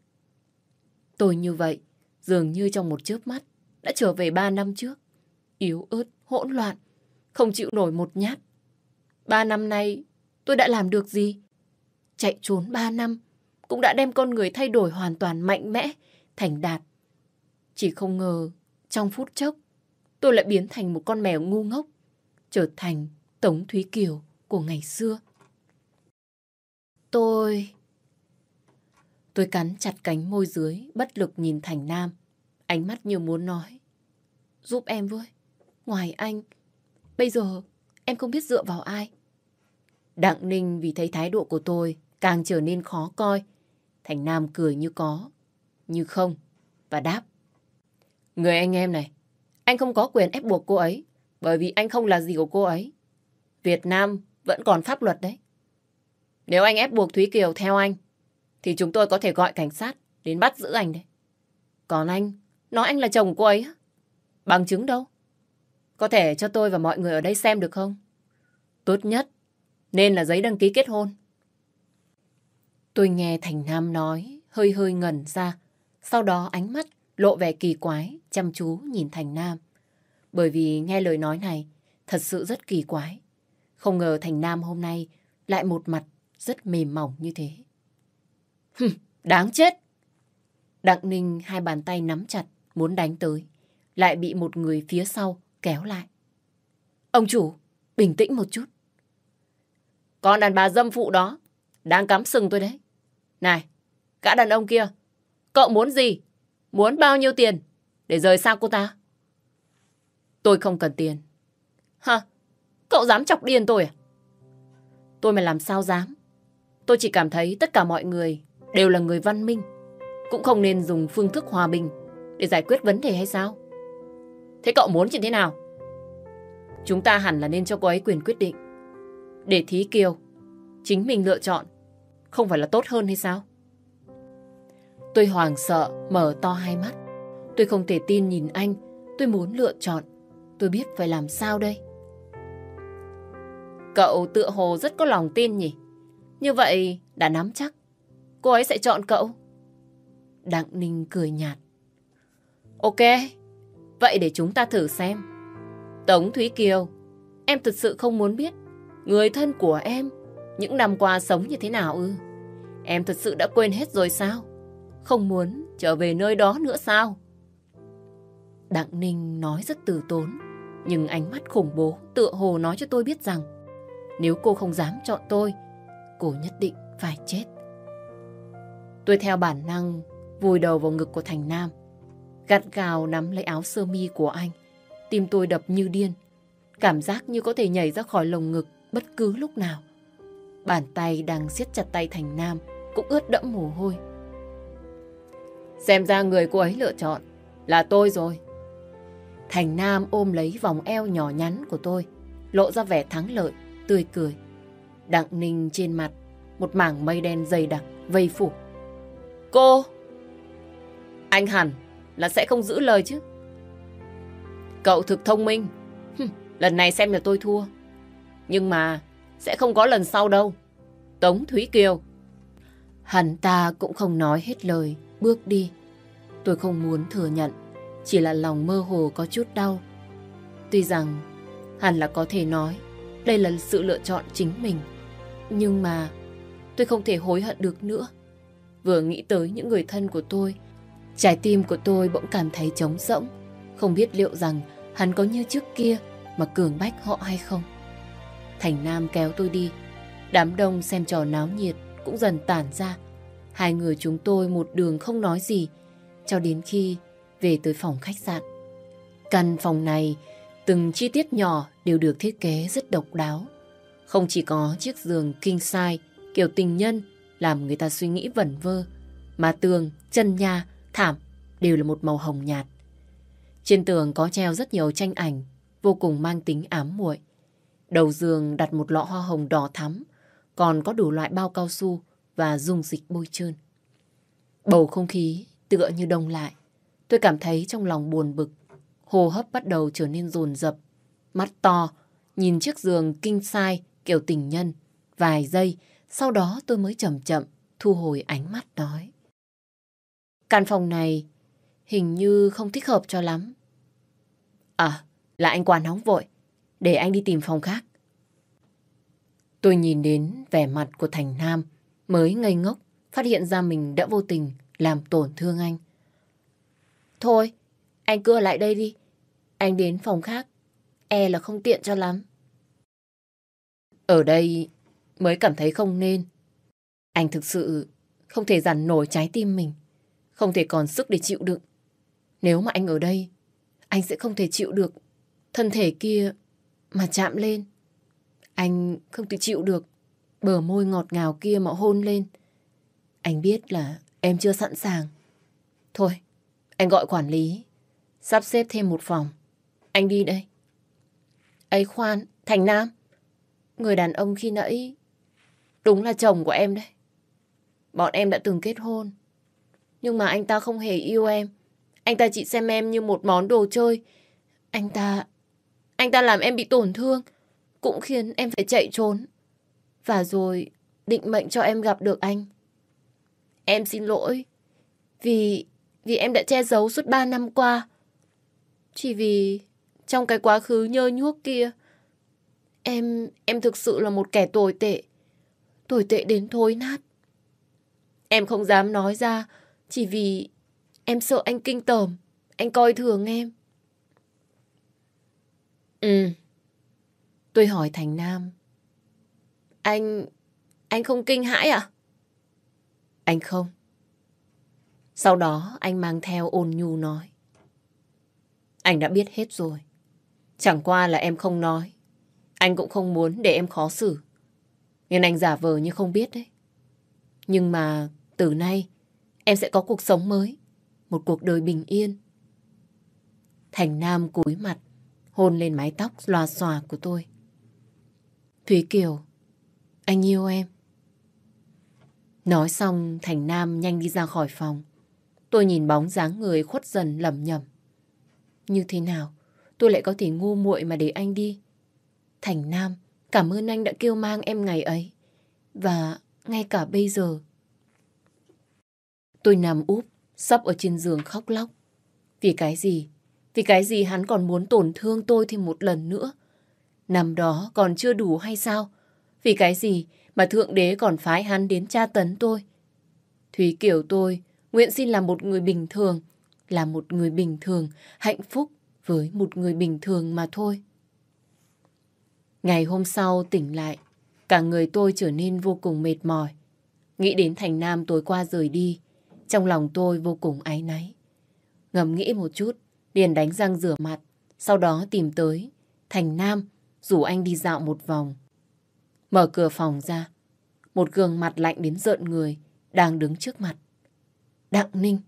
Tôi như vậy, dường như trong một chớp mắt, đã trở về ba năm trước. Yếu ớt, hỗn loạn, không chịu nổi một nhát. Ba năm nay, tôi đã làm được gì? Chạy trốn ba năm, cũng đã đem con người thay đổi hoàn toàn mạnh mẽ, thành đạt. Chỉ không ngờ, trong phút chốc, tôi lại biến thành một con mèo ngu ngốc, trở thành Tống Thúy Kiều của ngày xưa. Tôi... Tôi cắn chặt cánh môi dưới, bất lực nhìn Thành Nam. Ánh mắt như muốn nói. Giúp em với. Ngoài anh, bây giờ em không biết dựa vào ai. Đặng Ninh vì thấy thái độ của tôi càng trở nên khó coi. Thành Nam cười như có, như không, và đáp. Người anh em này, anh không có quyền ép buộc cô ấy, bởi vì anh không là gì của cô ấy. Việt Nam vẫn còn pháp luật đấy. Nếu anh ép buộc Thúy Kiều theo anh, thì chúng tôi có thể gọi cảnh sát đến bắt giữ anh đấy. Còn anh, nói anh là chồng cô ấy Bằng chứng đâu? Có thể cho tôi và mọi người ở đây xem được không? Tốt nhất, nên là giấy đăng ký kết hôn. Tôi nghe Thành Nam nói, hơi hơi ngẩn ra. Sau đó ánh mắt lộ vẻ kỳ quái, chăm chú nhìn Thành Nam. Bởi vì nghe lời nói này, thật sự rất kỳ quái. Không ngờ Thành Nam hôm nay lại một mặt rất mềm mỏng như thế. Hừm, đáng chết! Đặng Ninh hai bàn tay nắm chặt, muốn đánh tới. Lại bị một người phía sau kéo lại. Ông chủ, bình tĩnh một chút. Con đàn bà dâm phụ đó, đang cắm sừng tôi đấy. Này, gã đàn ông kia, cậu muốn gì? Muốn bao nhiêu tiền để rời xa cô ta? Tôi không cần tiền. Hả? Cậu dám chọc điên tôi à? Tôi mà làm sao dám? Tôi chỉ cảm thấy tất cả mọi người đều là người văn minh. Cũng không nên dùng phương thức hòa bình để giải quyết vấn đề hay sao? Thế cậu muốn như thế nào? Chúng ta hẳn là nên cho cô ấy quyền quyết định. Để Thí Kiều chính mình lựa chọn không phải là tốt hơn hay sao? Tôi hoàng sợ, mở to hai mắt. Tôi không thể tin nhìn anh. Tôi muốn lựa chọn. Tôi biết phải làm sao đây? Cậu tựa hồ rất có lòng tin nhỉ? Như vậy đã nắm chắc. Cô ấy sẽ chọn cậu. Đặng Ninh cười nhạt. Ok, vậy để chúng ta thử xem. Tống Thúy Kiều, em thực sự không muốn biết người thân của em những năm qua sống như thế nào ư? Em thật sự đã quên hết rồi sao? Không muốn trở về nơi đó nữa sao? Đặng Ninh nói rất từ tốn, nhưng ánh mắt khủng bố tựa hồ nói cho tôi biết rằng nếu cô không dám chọn tôi, cô nhất định phải chết. Tôi theo bản năng vùi đầu vào ngực của Thành Nam, gắt gào nắm lấy áo sơ mi của anh. Tim tôi đập như điên, cảm giác như có thể nhảy ra khỏi lồng ngực bất cứ lúc nào. Bàn tay đang siết chặt tay Thành Nam cũng ướt đẫm mồ hôi. Xem ra người cô ấy lựa chọn là tôi rồi. Thành Nam ôm lấy vòng eo nhỏ nhắn của tôi, lộ ra vẻ thắng lợi, tươi cười. Đặng Ninh trên mặt, một mảng mây đen dày đặc, vây phủ. Cô! Anh hẳn là sẽ không giữ lời chứ. Cậu thực thông minh. lần này xem là tôi thua. Nhưng mà sẽ không có lần sau đâu. Tống Thúy Kiều. Hắn ta cũng không nói hết lời, bước đi. Tôi không muốn thừa nhận, chỉ là lòng mơ hồ có chút đau. Tuy rằng hẳn là có thể nói đây là sự lựa chọn chính mình. Nhưng mà tôi không thể hối hận được nữa. Vừa nghĩ tới những người thân của tôi, trái tim của tôi bỗng cảm thấy trống rỗng. Không biết liệu rằng hắn có như trước kia mà cường bách họ hay không. Thành Nam kéo tôi đi. Đám đông xem trò náo nhiệt cũng dần tản ra. Hai người chúng tôi một đường không nói gì cho đến khi về tới phòng khách sạn. Căn phòng này, từng chi tiết nhỏ đều được thiết kế rất độc đáo. Không chỉ có chiếc giường king size kiểu tình nhân làm người ta suy nghĩ vẩn vơ, mà tường, chân nhà, thảm đều là một màu hồng nhạt. Trên tường có treo rất nhiều tranh ảnh, vô cùng mang tính ám muội. Đầu giường đặt một lọ hoa hồng đỏ thắm, còn có đủ loại bao cao su và dung dịch bôi trơn. Bầu không khí tựa như đông lại. Tôi cảm thấy trong lòng buồn bực. Hô hấp bắt đầu trở nên dồn dập. Mắt to, nhìn chiếc giường kinh sai kiểu tình nhân. Vài giây, sau đó tôi mới chậm chậm thu hồi ánh mắt nói. Căn phòng này hình như không thích hợp cho lắm. À, là anh quá nóng vội. Để anh đi tìm phòng khác. Tôi nhìn đến vẻ mặt của Thành Nam mới ngây ngốc, phát hiện ra mình đã vô tình làm tổn thương anh. Thôi, anh cứ ở lại đây đi. Anh đến phòng khác, e là không tiện cho lắm. Ở đây mới cảm thấy không nên. Anh thực sự không thể dằn nổi trái tim mình, không thể còn sức để chịu đựng. Nếu mà anh ở đây, anh sẽ không thể chịu được thân thể kia mà chạm lên. Anh không thể chịu được bờ môi ngọt ngào kia mà hôn lên. Anh biết là em chưa sẵn sàng. Thôi, anh gọi quản lý, sắp xếp thêm một phòng. Anh đi đây. ấy khoan, Thành Nam. Người đàn ông khi nãy đúng là chồng của em đấy. Bọn em đã từng kết hôn. Nhưng mà anh ta không hề yêu em. Anh ta chỉ xem em như một món đồ chơi. Anh ta... Anh ta làm em bị tổn thương. Cũng khiến em phải chạy trốn. Và rồi định mệnh cho em gặp được anh. Em xin lỗi. Vì vì em đã che giấu suốt 3 năm qua. Chỉ vì trong cái quá khứ nhơ nhuốc kia, em em thực sự là một kẻ tồi tệ. Tồi tệ đến thối nát. Em không dám nói ra, chỉ vì em sợ anh kinh tởm, anh coi thường em. Ừ. Tôi hỏi Thành Nam. Anh... anh không kinh hãi à? Anh không. Sau đó anh mang theo ôn nhu nói. Anh đã biết hết rồi. Chẳng qua là em không nói. Anh cũng không muốn để em khó xử. Nên anh giả vờ như không biết đấy. Nhưng mà từ nay em sẽ có cuộc sống mới. Một cuộc đời bình yên. Thành Nam cúi mặt, hôn lên mái tóc loà xòa của tôi. Thúy Kiều, anh yêu em. Nói xong, Thành Nam nhanh đi ra khỏi phòng. Tôi nhìn bóng dáng người khuất dần lầm nhầm. Như thế nào, tôi lại có thể ngu muội mà để anh đi. Thành Nam Cảm ơn anh đã kêu mang em ngày ấy. Và ngay cả bây giờ. Tôi nằm úp, sắp ở trên giường khóc lóc. Vì cái gì? Vì cái gì hắn còn muốn tổn thương tôi thêm một lần nữa? Năm đó còn chưa đủ hay sao? Vì cái gì mà Thượng Đế còn phái hắn đến tra tấn tôi? Thúy Kiều tôi nguyện xin là một người bình thường, là một người bình thường, hạnh phúc với một người bình thường mà thôi. Ngày hôm sau tỉnh lại, cả người tôi trở nên vô cùng mệt mỏi. Nghĩ đến Thành Nam tối qua rời đi, trong lòng tôi vô cùng áy náy. Ngầm nghĩ một chút, liền đánh răng rửa mặt, sau đó tìm tới Thành Nam, rủ anh đi dạo một vòng. Mở cửa phòng ra, một gương mặt lạnh đến rợn người đang đứng trước mặt. Đặng Ninh,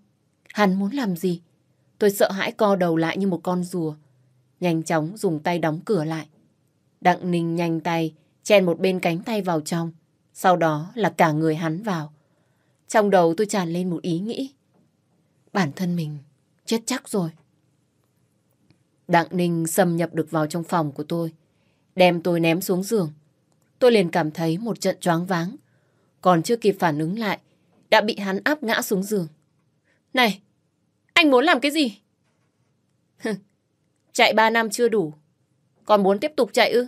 hắn muốn làm gì? Tôi sợ hãi co đầu lại như một con rùa. Nhanh chóng dùng tay đóng cửa lại. Đặng Ninh nhanh tay, chen một bên cánh tay vào trong. Sau đó là cả người hắn vào. Trong đầu tôi tràn lên một ý nghĩ. Bản thân mình chết chắc rồi. Đặng Ninh xâm nhập được vào trong phòng của tôi. Đem tôi ném xuống giường. Tôi liền cảm thấy một trận choáng váng. Còn chưa kịp phản ứng lại, đã bị hắn áp ngã xuống giường. Này, anh muốn làm cái gì? chạy ba năm chưa đủ. Còn muốn tiếp tục chạy ư?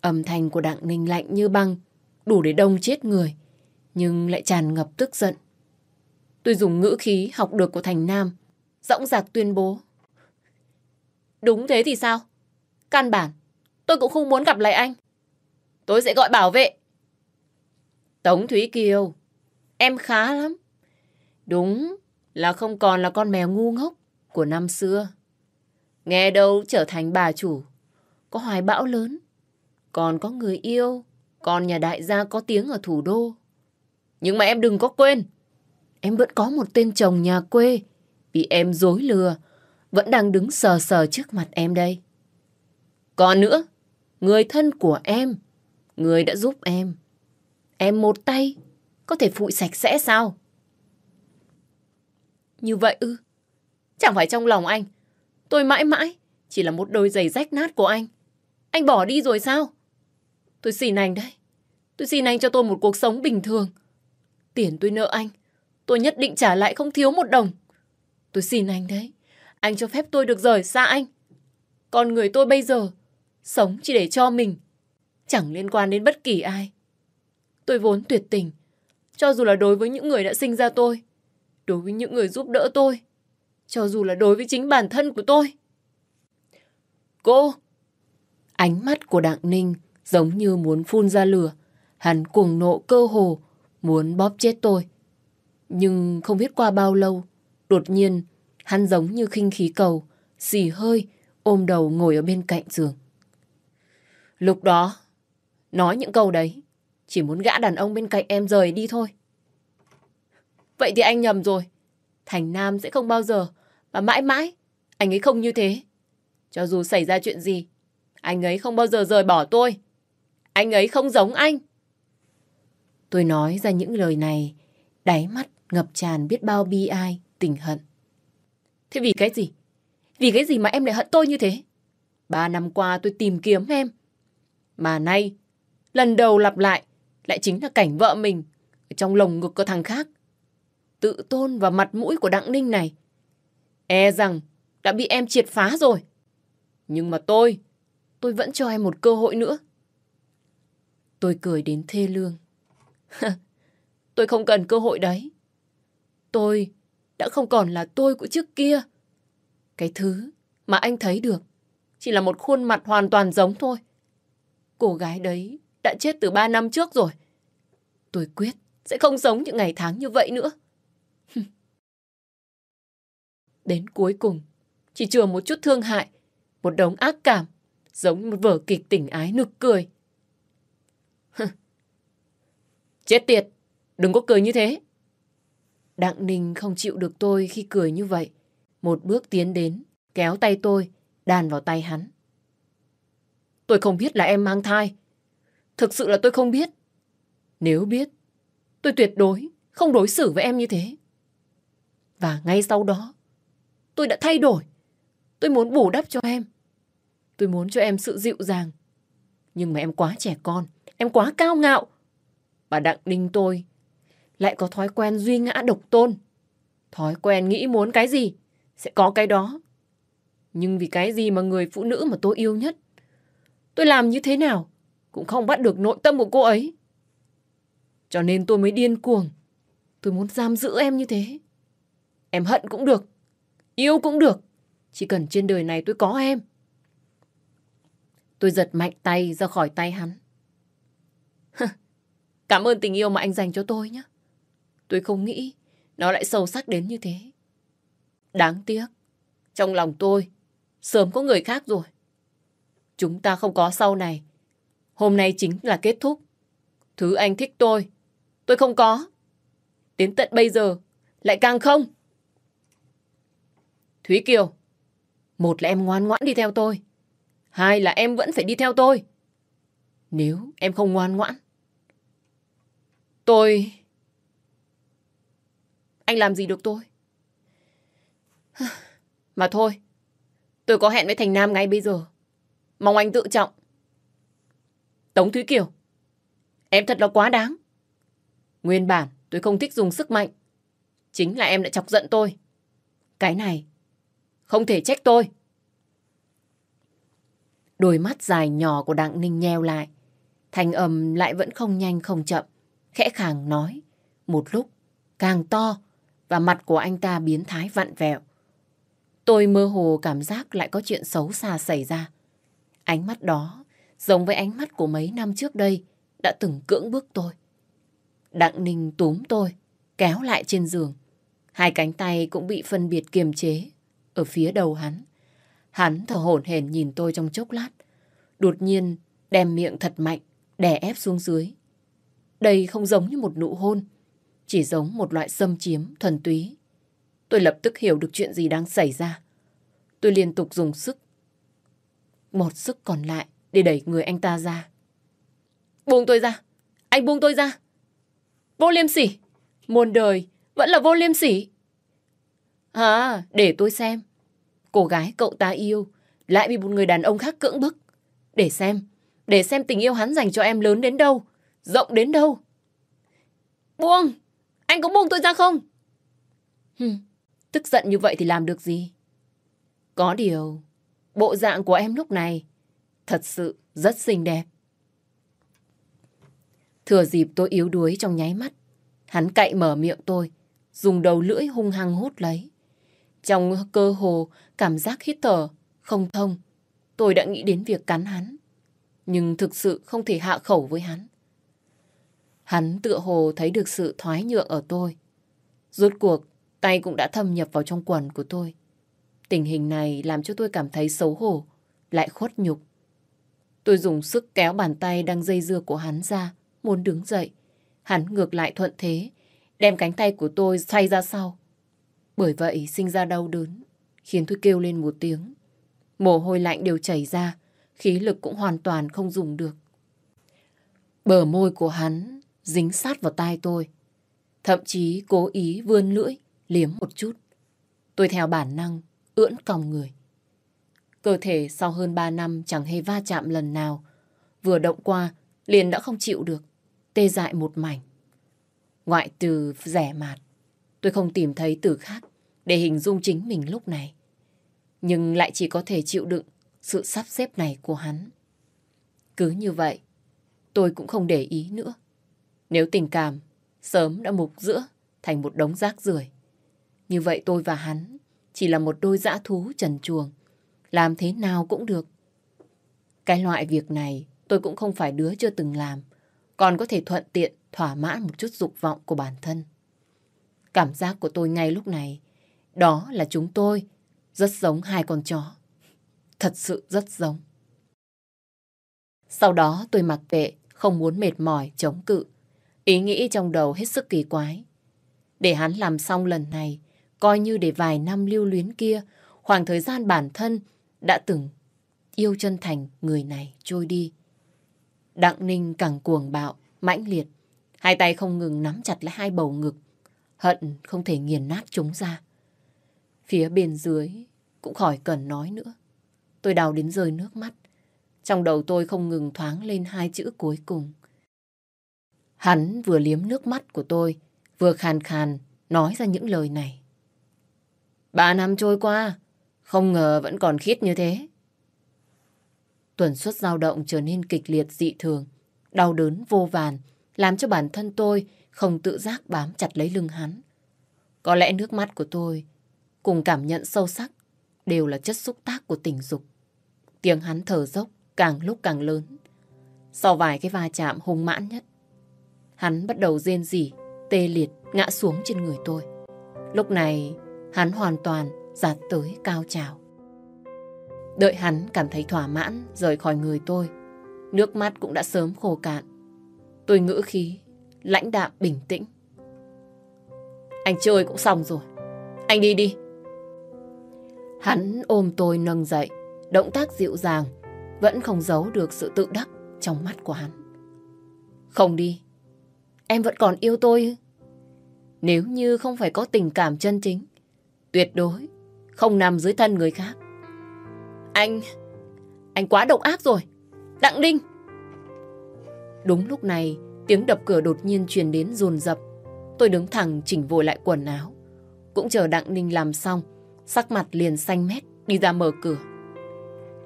Âm thanh của Đặng Ninh lạnh như băng, đủ để đông chết người, nhưng lại tràn ngập tức giận. Tôi dùng ngữ khí học được của Thành Nam, dõng dạc tuyên bố. Đúng thế thì sao? Căn bản, tôi cũng không muốn gặp lại anh. Tôi sẽ gọi bảo vệ. Tống Thúy Kiều, em khá lắm. Đúng là không còn là con mèo ngu ngốc của năm xưa. Nghe đâu trở thành bà chủ, có hoài bão lớn, còn có người yêu, còn nhà đại gia có tiếng ở thủ đô. Nhưng mà em đừng có quên, em vẫn có một tên chồng nhà quê, vì em dối lừa, vẫn đang đứng sờ sờ trước mặt em đây. Còn nữa, người thân của em, người đã giúp em. Em một tay, có thể phụi sạch sẽ sao? Như vậy ư? Chẳng phải trong lòng anh, tôi mãi mãi chỉ là một đôi giày rách nát của anh. Anh bỏ đi rồi sao? Tôi xin anh đấy. Tôi xin anh cho tôi một cuộc sống bình thường. Tiền tôi nợ anh, tôi nhất định trả lại không thiếu một đồng. Tôi xin anh đấy. Anh cho phép tôi được rời xa anh. Con người tôi bây giờ, sống chỉ để cho mình. Chẳng liên quan đến bất kỳ ai. Tôi vốn tuyệt tình. Cho dù là đối với những người đã sinh ra tôi. Đối với những người giúp đỡ tôi. Cho dù là đối với chính bản thân của tôi. Cô! Ánh mắt của Đặng Ninh giống như muốn phun ra lửa. Hắn cuồng nộ cơ hồ, muốn bóp chết tôi. Nhưng không biết qua bao lâu, đột nhiên hắn giống như khinh khí cầu, xì hơi, ôm đầu ngồi ở bên cạnh giường. Lúc đó, nói những câu đấy, chỉ muốn gã đàn ông bên cạnh em rời đi thôi. Vậy thì anh nhầm rồi. Thành Nam sẽ không bao giờ, và mãi mãi, anh ấy không như thế. Cho dù xảy ra chuyện gì, anh ấy không bao giờ rời bỏ tôi. Anh ấy không giống anh. Tôi nói ra những lời này, đáy mắt ngập tràn biết bao bi ai, tình hận. Thế vì cái gì? Vì cái gì mà em lại hận tôi như thế? Ba năm qua tôi tìm kiếm em. Mà nay, lần đầu lặp lại, lại chính là cảnh vợ mình ở trong lồng ngực của thằng khác. Tự tôn và mặt mũi của Đặng Ninh này. E rằng đã bị em triệt phá rồi. Nhưng mà tôi, tôi vẫn cho em một cơ hội nữa. Tôi cười đến thê lương. [laughs] tôi không cần cơ hội đấy. Tôi đã không còn là tôi của trước kia. Cái thứ mà anh thấy được chỉ là một khuôn mặt hoàn toàn giống thôi. Cô gái đấy đã chết từ ba năm trước rồi. Tôi quyết sẽ không sống những ngày tháng như vậy nữa. [laughs] Đến cuối cùng, chỉ chừa một chút thương hại, một đống ác cảm, giống một vở kịch tỉnh ái nực cười. [laughs] Chết tiệt, đừng có cười như thế. Đặng Ninh không chịu được tôi khi cười như vậy. Một bước tiến đến, kéo tay tôi, đàn vào tay hắn. Tôi không biết là em mang thai. Thực sự là tôi không biết. Nếu biết, tôi tuyệt đối không đối xử với em như thế. Và ngay sau đó, tôi đã thay đổi. Tôi muốn bù đắp cho em. Tôi muốn cho em sự dịu dàng, Nhưng mà em quá trẻ con, em quá cao ngạo và Đặng đinh tôi lại có thói quen duy ngã độc tôn. Thói quen nghĩ muốn cái gì, sẽ có cái đó. Nhưng vì cái gì mà người phụ nữ mà tôi yêu nhất, tôi làm như thế nào cũng không bắt được nội tâm của cô ấy. Cho nên tôi mới điên cuồng. Tôi muốn giam giữ em như thế. Em hận cũng được, yêu cũng được. Chỉ cần trên đời này tôi có em. Tôi giật mạnh tay ra khỏi tay hắn. Cảm ơn tình yêu mà anh dành cho tôi nhé. Tôi không nghĩ nó lại sâu sắc đến như thế. Đáng tiếc, trong lòng tôi sớm có người khác rồi. Chúng ta không có sau này. Hôm nay chính là kết thúc. Thứ anh thích tôi, tôi không có. Đến tận bây giờ, lại càng không. Thúy Kiều, một là em ngoan ngoãn đi theo tôi. Hai là em vẫn phải đi theo tôi. Nếu em không ngoan ngoãn, tôi... Anh làm gì được tôi? [sighs] Mà thôi, tôi có hẹn với Thành Nam ngay bây giờ. Mong anh tự trọng. Tống Thúy Kiều, em thật là quá đáng. Nguyên bản tôi không thích dùng sức mạnh. Chính là em đã chọc giận tôi. Cái này không thể trách tôi. Đôi mắt dài nhỏ của Đặng Ninh nheo lại. Thành âm lại vẫn không nhanh không chậm. Khẽ khàng nói. Một lúc càng to và mặt của anh ta biến thái vặn vẹo. Tôi mơ hồ cảm giác lại có chuyện xấu xa xảy ra. Ánh mắt đó giống với ánh mắt của mấy năm trước đây đã từng cưỡng bức tôi. Đặng Ninh túm tôi, kéo lại trên giường. Hai cánh tay cũng bị phân biệt kiềm chế ở phía đầu hắn. Hắn thở hổn hển nhìn tôi trong chốc lát. Đột nhiên đem miệng thật mạnh, đè ép xuống dưới. Đây không giống như một nụ hôn, chỉ giống một loại xâm chiếm thuần túy. Tôi lập tức hiểu được chuyện gì đang xảy ra. Tôi liên tục dùng sức. Một sức còn lại để đẩy người anh ta ra. Buông tôi ra! Anh buông tôi ra! Vô liêm sỉ! Muôn đời vẫn là vô liêm sỉ! À, để tôi xem. Cô gái cậu ta yêu lại bị một người đàn ông khác cưỡng bức. Để xem, để xem tình yêu hắn dành cho em lớn đến đâu, rộng đến đâu. Buông! Anh có buông tôi ra không? Hừm, tức giận như vậy thì làm được gì? Có điều, bộ dạng của em lúc này thật sự rất xinh đẹp. Thừa dịp tôi yếu đuối trong nháy mắt, hắn cậy mở miệng tôi, dùng đầu lưỡi hung hăng hút lấy. Trong cơ hồ, cảm giác hít thở, không thông, tôi đã nghĩ đến việc cắn hắn. Nhưng thực sự không thể hạ khẩu với hắn. Hắn tựa hồ thấy được sự thoái nhượng ở tôi. Rốt cuộc, tay cũng đã thâm nhập vào trong quần của tôi. Tình hình này làm cho tôi cảm thấy xấu hổ, lại khuất nhục. Tôi dùng sức kéo bàn tay đang dây dưa của hắn ra, muốn đứng dậy. Hắn ngược lại thuận thế, đem cánh tay của tôi xoay ra sau. Bởi vậy sinh ra đau đớn, khiến tôi kêu lên một tiếng. Mồ hôi lạnh đều chảy ra, khí lực cũng hoàn toàn không dùng được. Bờ môi của hắn dính sát vào tai tôi. Thậm chí cố ý vươn lưỡi, liếm một chút. Tôi theo bản năng, ưỡn còng người. Cơ thể sau hơn 3 năm chẳng hề va chạm lần nào. Vừa động qua, liền đã không chịu được. Tê dại một mảnh. Ngoại từ rẻ mạt, tôi không tìm thấy từ khác để hình dung chính mình lúc này. Nhưng lại chỉ có thể chịu đựng sự sắp xếp này của hắn. Cứ như vậy, tôi cũng không để ý nữa. Nếu tình cảm sớm đã mục giữa thành một đống rác rưởi Như vậy tôi và hắn chỉ là một đôi dã thú trần chuồng. Làm thế nào cũng được. Cái loại việc này tôi cũng không phải đứa chưa từng làm. Còn có thể thuận tiện thỏa mãn một chút dục vọng của bản thân. Cảm giác của tôi ngay lúc này đó là chúng tôi rất giống hai con chó. Thật sự rất giống. Sau đó tôi mặc kệ, không muốn mệt mỏi, chống cự. Ý nghĩ trong đầu hết sức kỳ quái. Để hắn làm xong lần này, coi như để vài năm lưu luyến kia, khoảng thời gian bản thân đã từng yêu chân thành người này trôi đi. Đặng Ninh càng cuồng bạo, mãnh liệt. Hai tay không ngừng nắm chặt lấy hai bầu ngực. Hận không thể nghiền nát chúng ra. Phía bên dưới cũng khỏi cần nói nữa. Tôi đau đến rơi nước mắt. Trong đầu tôi không ngừng thoáng lên hai chữ cuối cùng. Hắn vừa liếm nước mắt của tôi, vừa khàn khàn nói ra những lời này. Ba năm trôi qua, không ngờ vẫn còn khít như thế. Tuần suất dao động trở nên kịch liệt dị thường, đau đớn vô vàn, làm cho bản thân tôi không tự giác bám chặt lấy lưng hắn. Có lẽ nước mắt của tôi cùng cảm nhận sâu sắc đều là chất xúc tác của tình dục. Tiếng hắn thở dốc càng lúc càng lớn. Sau vài cái va chạm hung mãn nhất, hắn bắt đầu rên rỉ, tê liệt, ngã xuống trên người tôi. Lúc này, hắn hoàn toàn giạt tới cao trào. Đợi hắn cảm thấy thỏa mãn rời khỏi người tôi, nước mắt cũng đã sớm khô cạn. Tôi ngữ khí, lãnh đạm bình tĩnh. Anh chơi cũng xong rồi. Anh đi đi. Hắn ôm tôi nâng dậy, động tác dịu dàng, vẫn không giấu được sự tự đắc trong mắt của hắn. Không đi. Em vẫn còn yêu tôi Nếu như không phải có tình cảm chân chính, tuyệt đối không nằm dưới thân người khác. Anh, anh quá độc ác rồi. Đặng Đinh. Đúng lúc này, tiếng đập cửa đột nhiên truyền đến rồn rập. Tôi đứng thẳng chỉnh vội lại quần áo. Cũng chờ Đặng Ninh làm xong, sắc mặt liền xanh mét, đi ra mở cửa.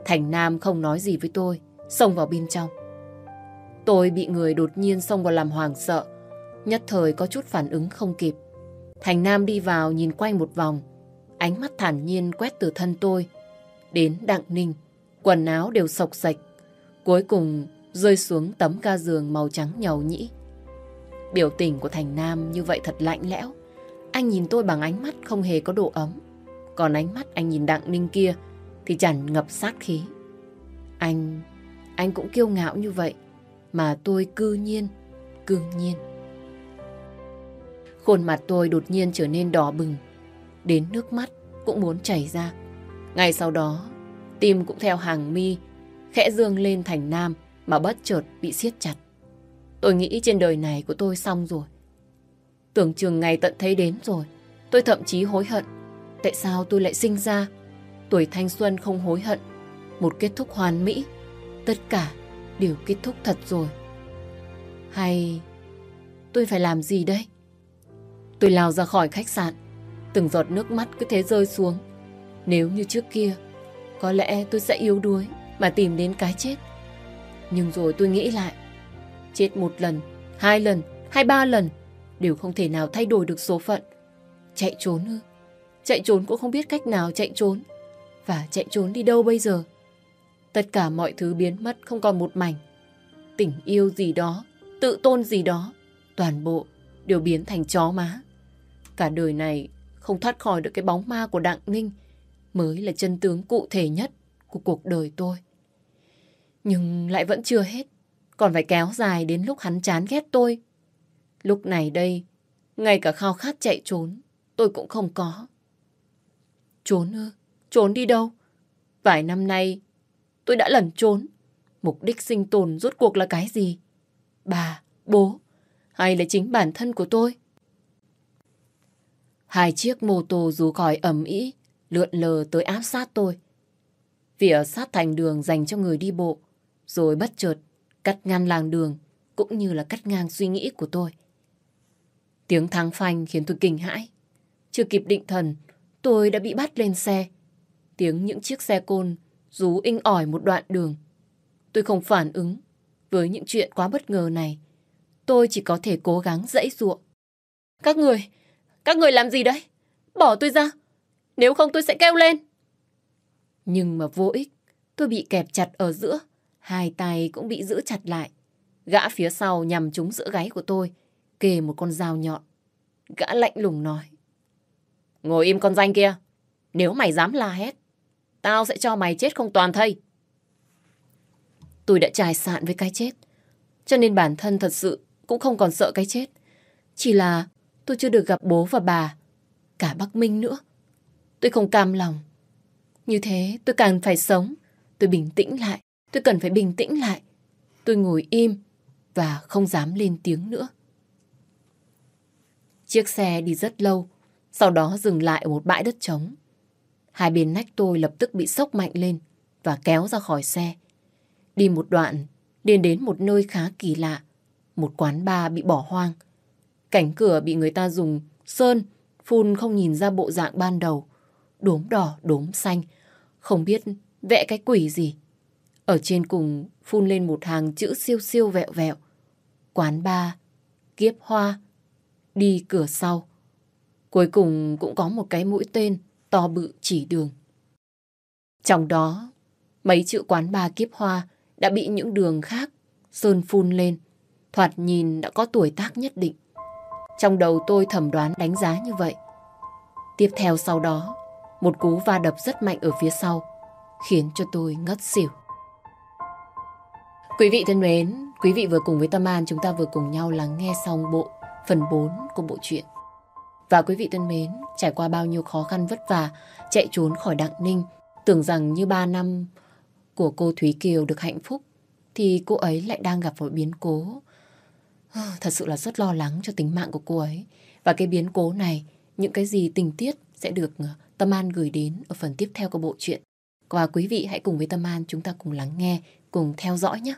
Thành Nam không nói gì với tôi, xông vào bên trong. Tôi bị người đột nhiên xông vào làm hoàng sợ, nhất thời có chút phản ứng không kịp. Thành Nam đi vào nhìn quanh một vòng, ánh mắt thản nhiên quét từ thân tôi đến Đặng Ninh, quần áo đều sộc sạch, cuối cùng rơi xuống tấm ga giường màu trắng nhầu nhĩ. Biểu tình của Thành Nam như vậy thật lạnh lẽo. Anh nhìn tôi bằng ánh mắt không hề có độ ấm. Còn ánh mắt anh nhìn Đặng Ninh kia thì chẳng ngập sát khí. Anh, anh cũng kiêu ngạo như vậy, mà tôi cư nhiên, cương nhiên. Khuôn mặt tôi đột nhiên trở nên đỏ bừng, đến nước mắt cũng muốn chảy ra. Ngay sau đó, tim cũng theo hàng mi, khẽ dương lên thành nam mà bất chợt bị siết chặt. Tôi nghĩ trên đời này của tôi xong rồi. Tưởng chừng ngày tận thấy đến rồi, tôi thậm chí hối hận. Tại sao tôi lại sinh ra? Tuổi thanh xuân không hối hận. Một kết thúc hoàn mỹ. Tất cả đều kết thúc thật rồi. Hay tôi phải làm gì đây? Tôi lao ra khỏi khách sạn. Từng giọt nước mắt cứ thế rơi xuống. Nếu như trước kia, có lẽ tôi sẽ yếu đuối mà tìm đến cái chết. Nhưng rồi tôi nghĩ lại, chết một lần, hai lần, hay ba lần đều không thể nào thay đổi được số phận. Chạy trốn ư? Chạy trốn cũng không biết cách nào chạy trốn. Và chạy trốn đi đâu bây giờ? Tất cả mọi thứ biến mất không còn một mảnh. Tình yêu gì đó, tự tôn gì đó, toàn bộ đều biến thành chó má. Cả đời này không thoát khỏi được cái bóng ma của Đặng Ninh mới là chân tướng cụ thể nhất của cuộc đời tôi. Nhưng lại vẫn chưa hết, còn phải kéo dài đến lúc hắn chán ghét tôi. Lúc này đây, ngay cả khao khát chạy trốn, tôi cũng không có. Trốn ư? Trốn đi đâu? Vài năm nay, tôi đã lẩn trốn. Mục đích sinh tồn rốt cuộc là cái gì? Bà, bố, hay là chính bản thân của tôi? Hai chiếc mô tô rú còi ầm ĩ lượn lờ tới áp sát tôi. Vì ở sát thành đường dành cho người đi bộ, rồi bất chợt cắt ngăn làng đường, cũng như là cắt ngang suy nghĩ của tôi. Tiếng thắng phanh khiến tôi kinh hãi. Chưa kịp định thần, tôi đã bị bắt lên xe. Tiếng những chiếc xe côn rú inh ỏi một đoạn đường. Tôi không phản ứng với những chuyện quá bất ngờ này. Tôi chỉ có thể cố gắng dãy ruộng. Các người, các người làm gì đấy? Bỏ tôi ra. Nếu không tôi sẽ kêu lên. Nhưng mà vô ích. Tôi bị kẹp chặt ở giữa. Hai tay cũng bị giữ chặt lại. Gã phía sau nhằm trúng giữa gáy của tôi. Kề một con dao nhọn. Gã lạnh lùng nói. Ngồi im con danh kia. Nếu mày dám la hét. Tao sẽ cho mày chết không toàn thây. Tôi đã trải sạn với cái chết. Cho nên bản thân thật sự cũng không còn sợ cái chết. Chỉ là tôi chưa được gặp bố và bà. Cả bắc Minh nữa. Tôi không cam lòng. Như thế tôi càng phải sống. Tôi bình tĩnh lại. Tôi cần phải bình tĩnh lại. Tôi ngồi im và không dám lên tiếng nữa. Chiếc xe đi rất lâu, sau đó dừng lại ở một bãi đất trống. Hai bên nách tôi lập tức bị sốc mạnh lên và kéo ra khỏi xe. Đi một đoạn, đi đến một nơi khá kỳ lạ. Một quán bar bị bỏ hoang. Cảnh cửa bị người ta dùng sơn, phun không nhìn ra bộ dạng ban đầu. Đốm đỏ, đốm xanh. Không biết vẽ cái quỷ gì. Ở trên cùng phun lên một hàng chữ siêu siêu vẹo vẹo. Quán ba kiếp hoa, đi cửa sau. Cuối cùng cũng có một cái mũi tên to bự chỉ đường. Trong đó, mấy chữ quán ba kiếp hoa đã bị những đường khác sơn phun lên. Thoạt nhìn đã có tuổi tác nhất định. Trong đầu tôi thẩm đoán đánh giá như vậy. Tiếp theo sau đó, một cú va đập rất mạnh ở phía sau, khiến cho tôi ngất xỉu. Quý vị thân mến, quý vị vừa cùng với Tâm An chúng ta vừa cùng nhau lắng nghe xong bộ phần 4 của bộ truyện. Và quý vị thân mến, trải qua bao nhiêu khó khăn vất vả, chạy trốn khỏi Đặng Ninh, tưởng rằng như 3 năm của cô Thúy Kiều được hạnh phúc, thì cô ấy lại đang gặp một biến cố. Ờ, thật sự là rất lo lắng cho tính mạng của cô ấy. Và cái biến cố này, những cái gì tình tiết sẽ được ờ, Tâm An gửi đến ở phần tiếp theo của bộ truyện. Và quý vị hãy cùng với Tâm An chúng ta cùng lắng nghe, cùng theo dõi nhé.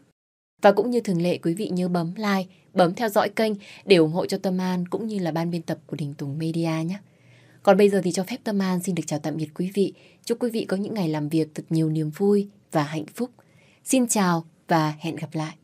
Và cũng như thường lệ quý vị nhớ bấm like, bấm theo dõi kênh để ủng hộ cho Tâm An cũng như là ban biên tập của Đình Tùng Media nhé. Còn bây giờ thì cho phép Tâm An xin được chào tạm biệt quý vị. Chúc quý vị có những ngày làm việc thật nhiều niềm vui và hạnh phúc. Xin chào và hẹn gặp lại.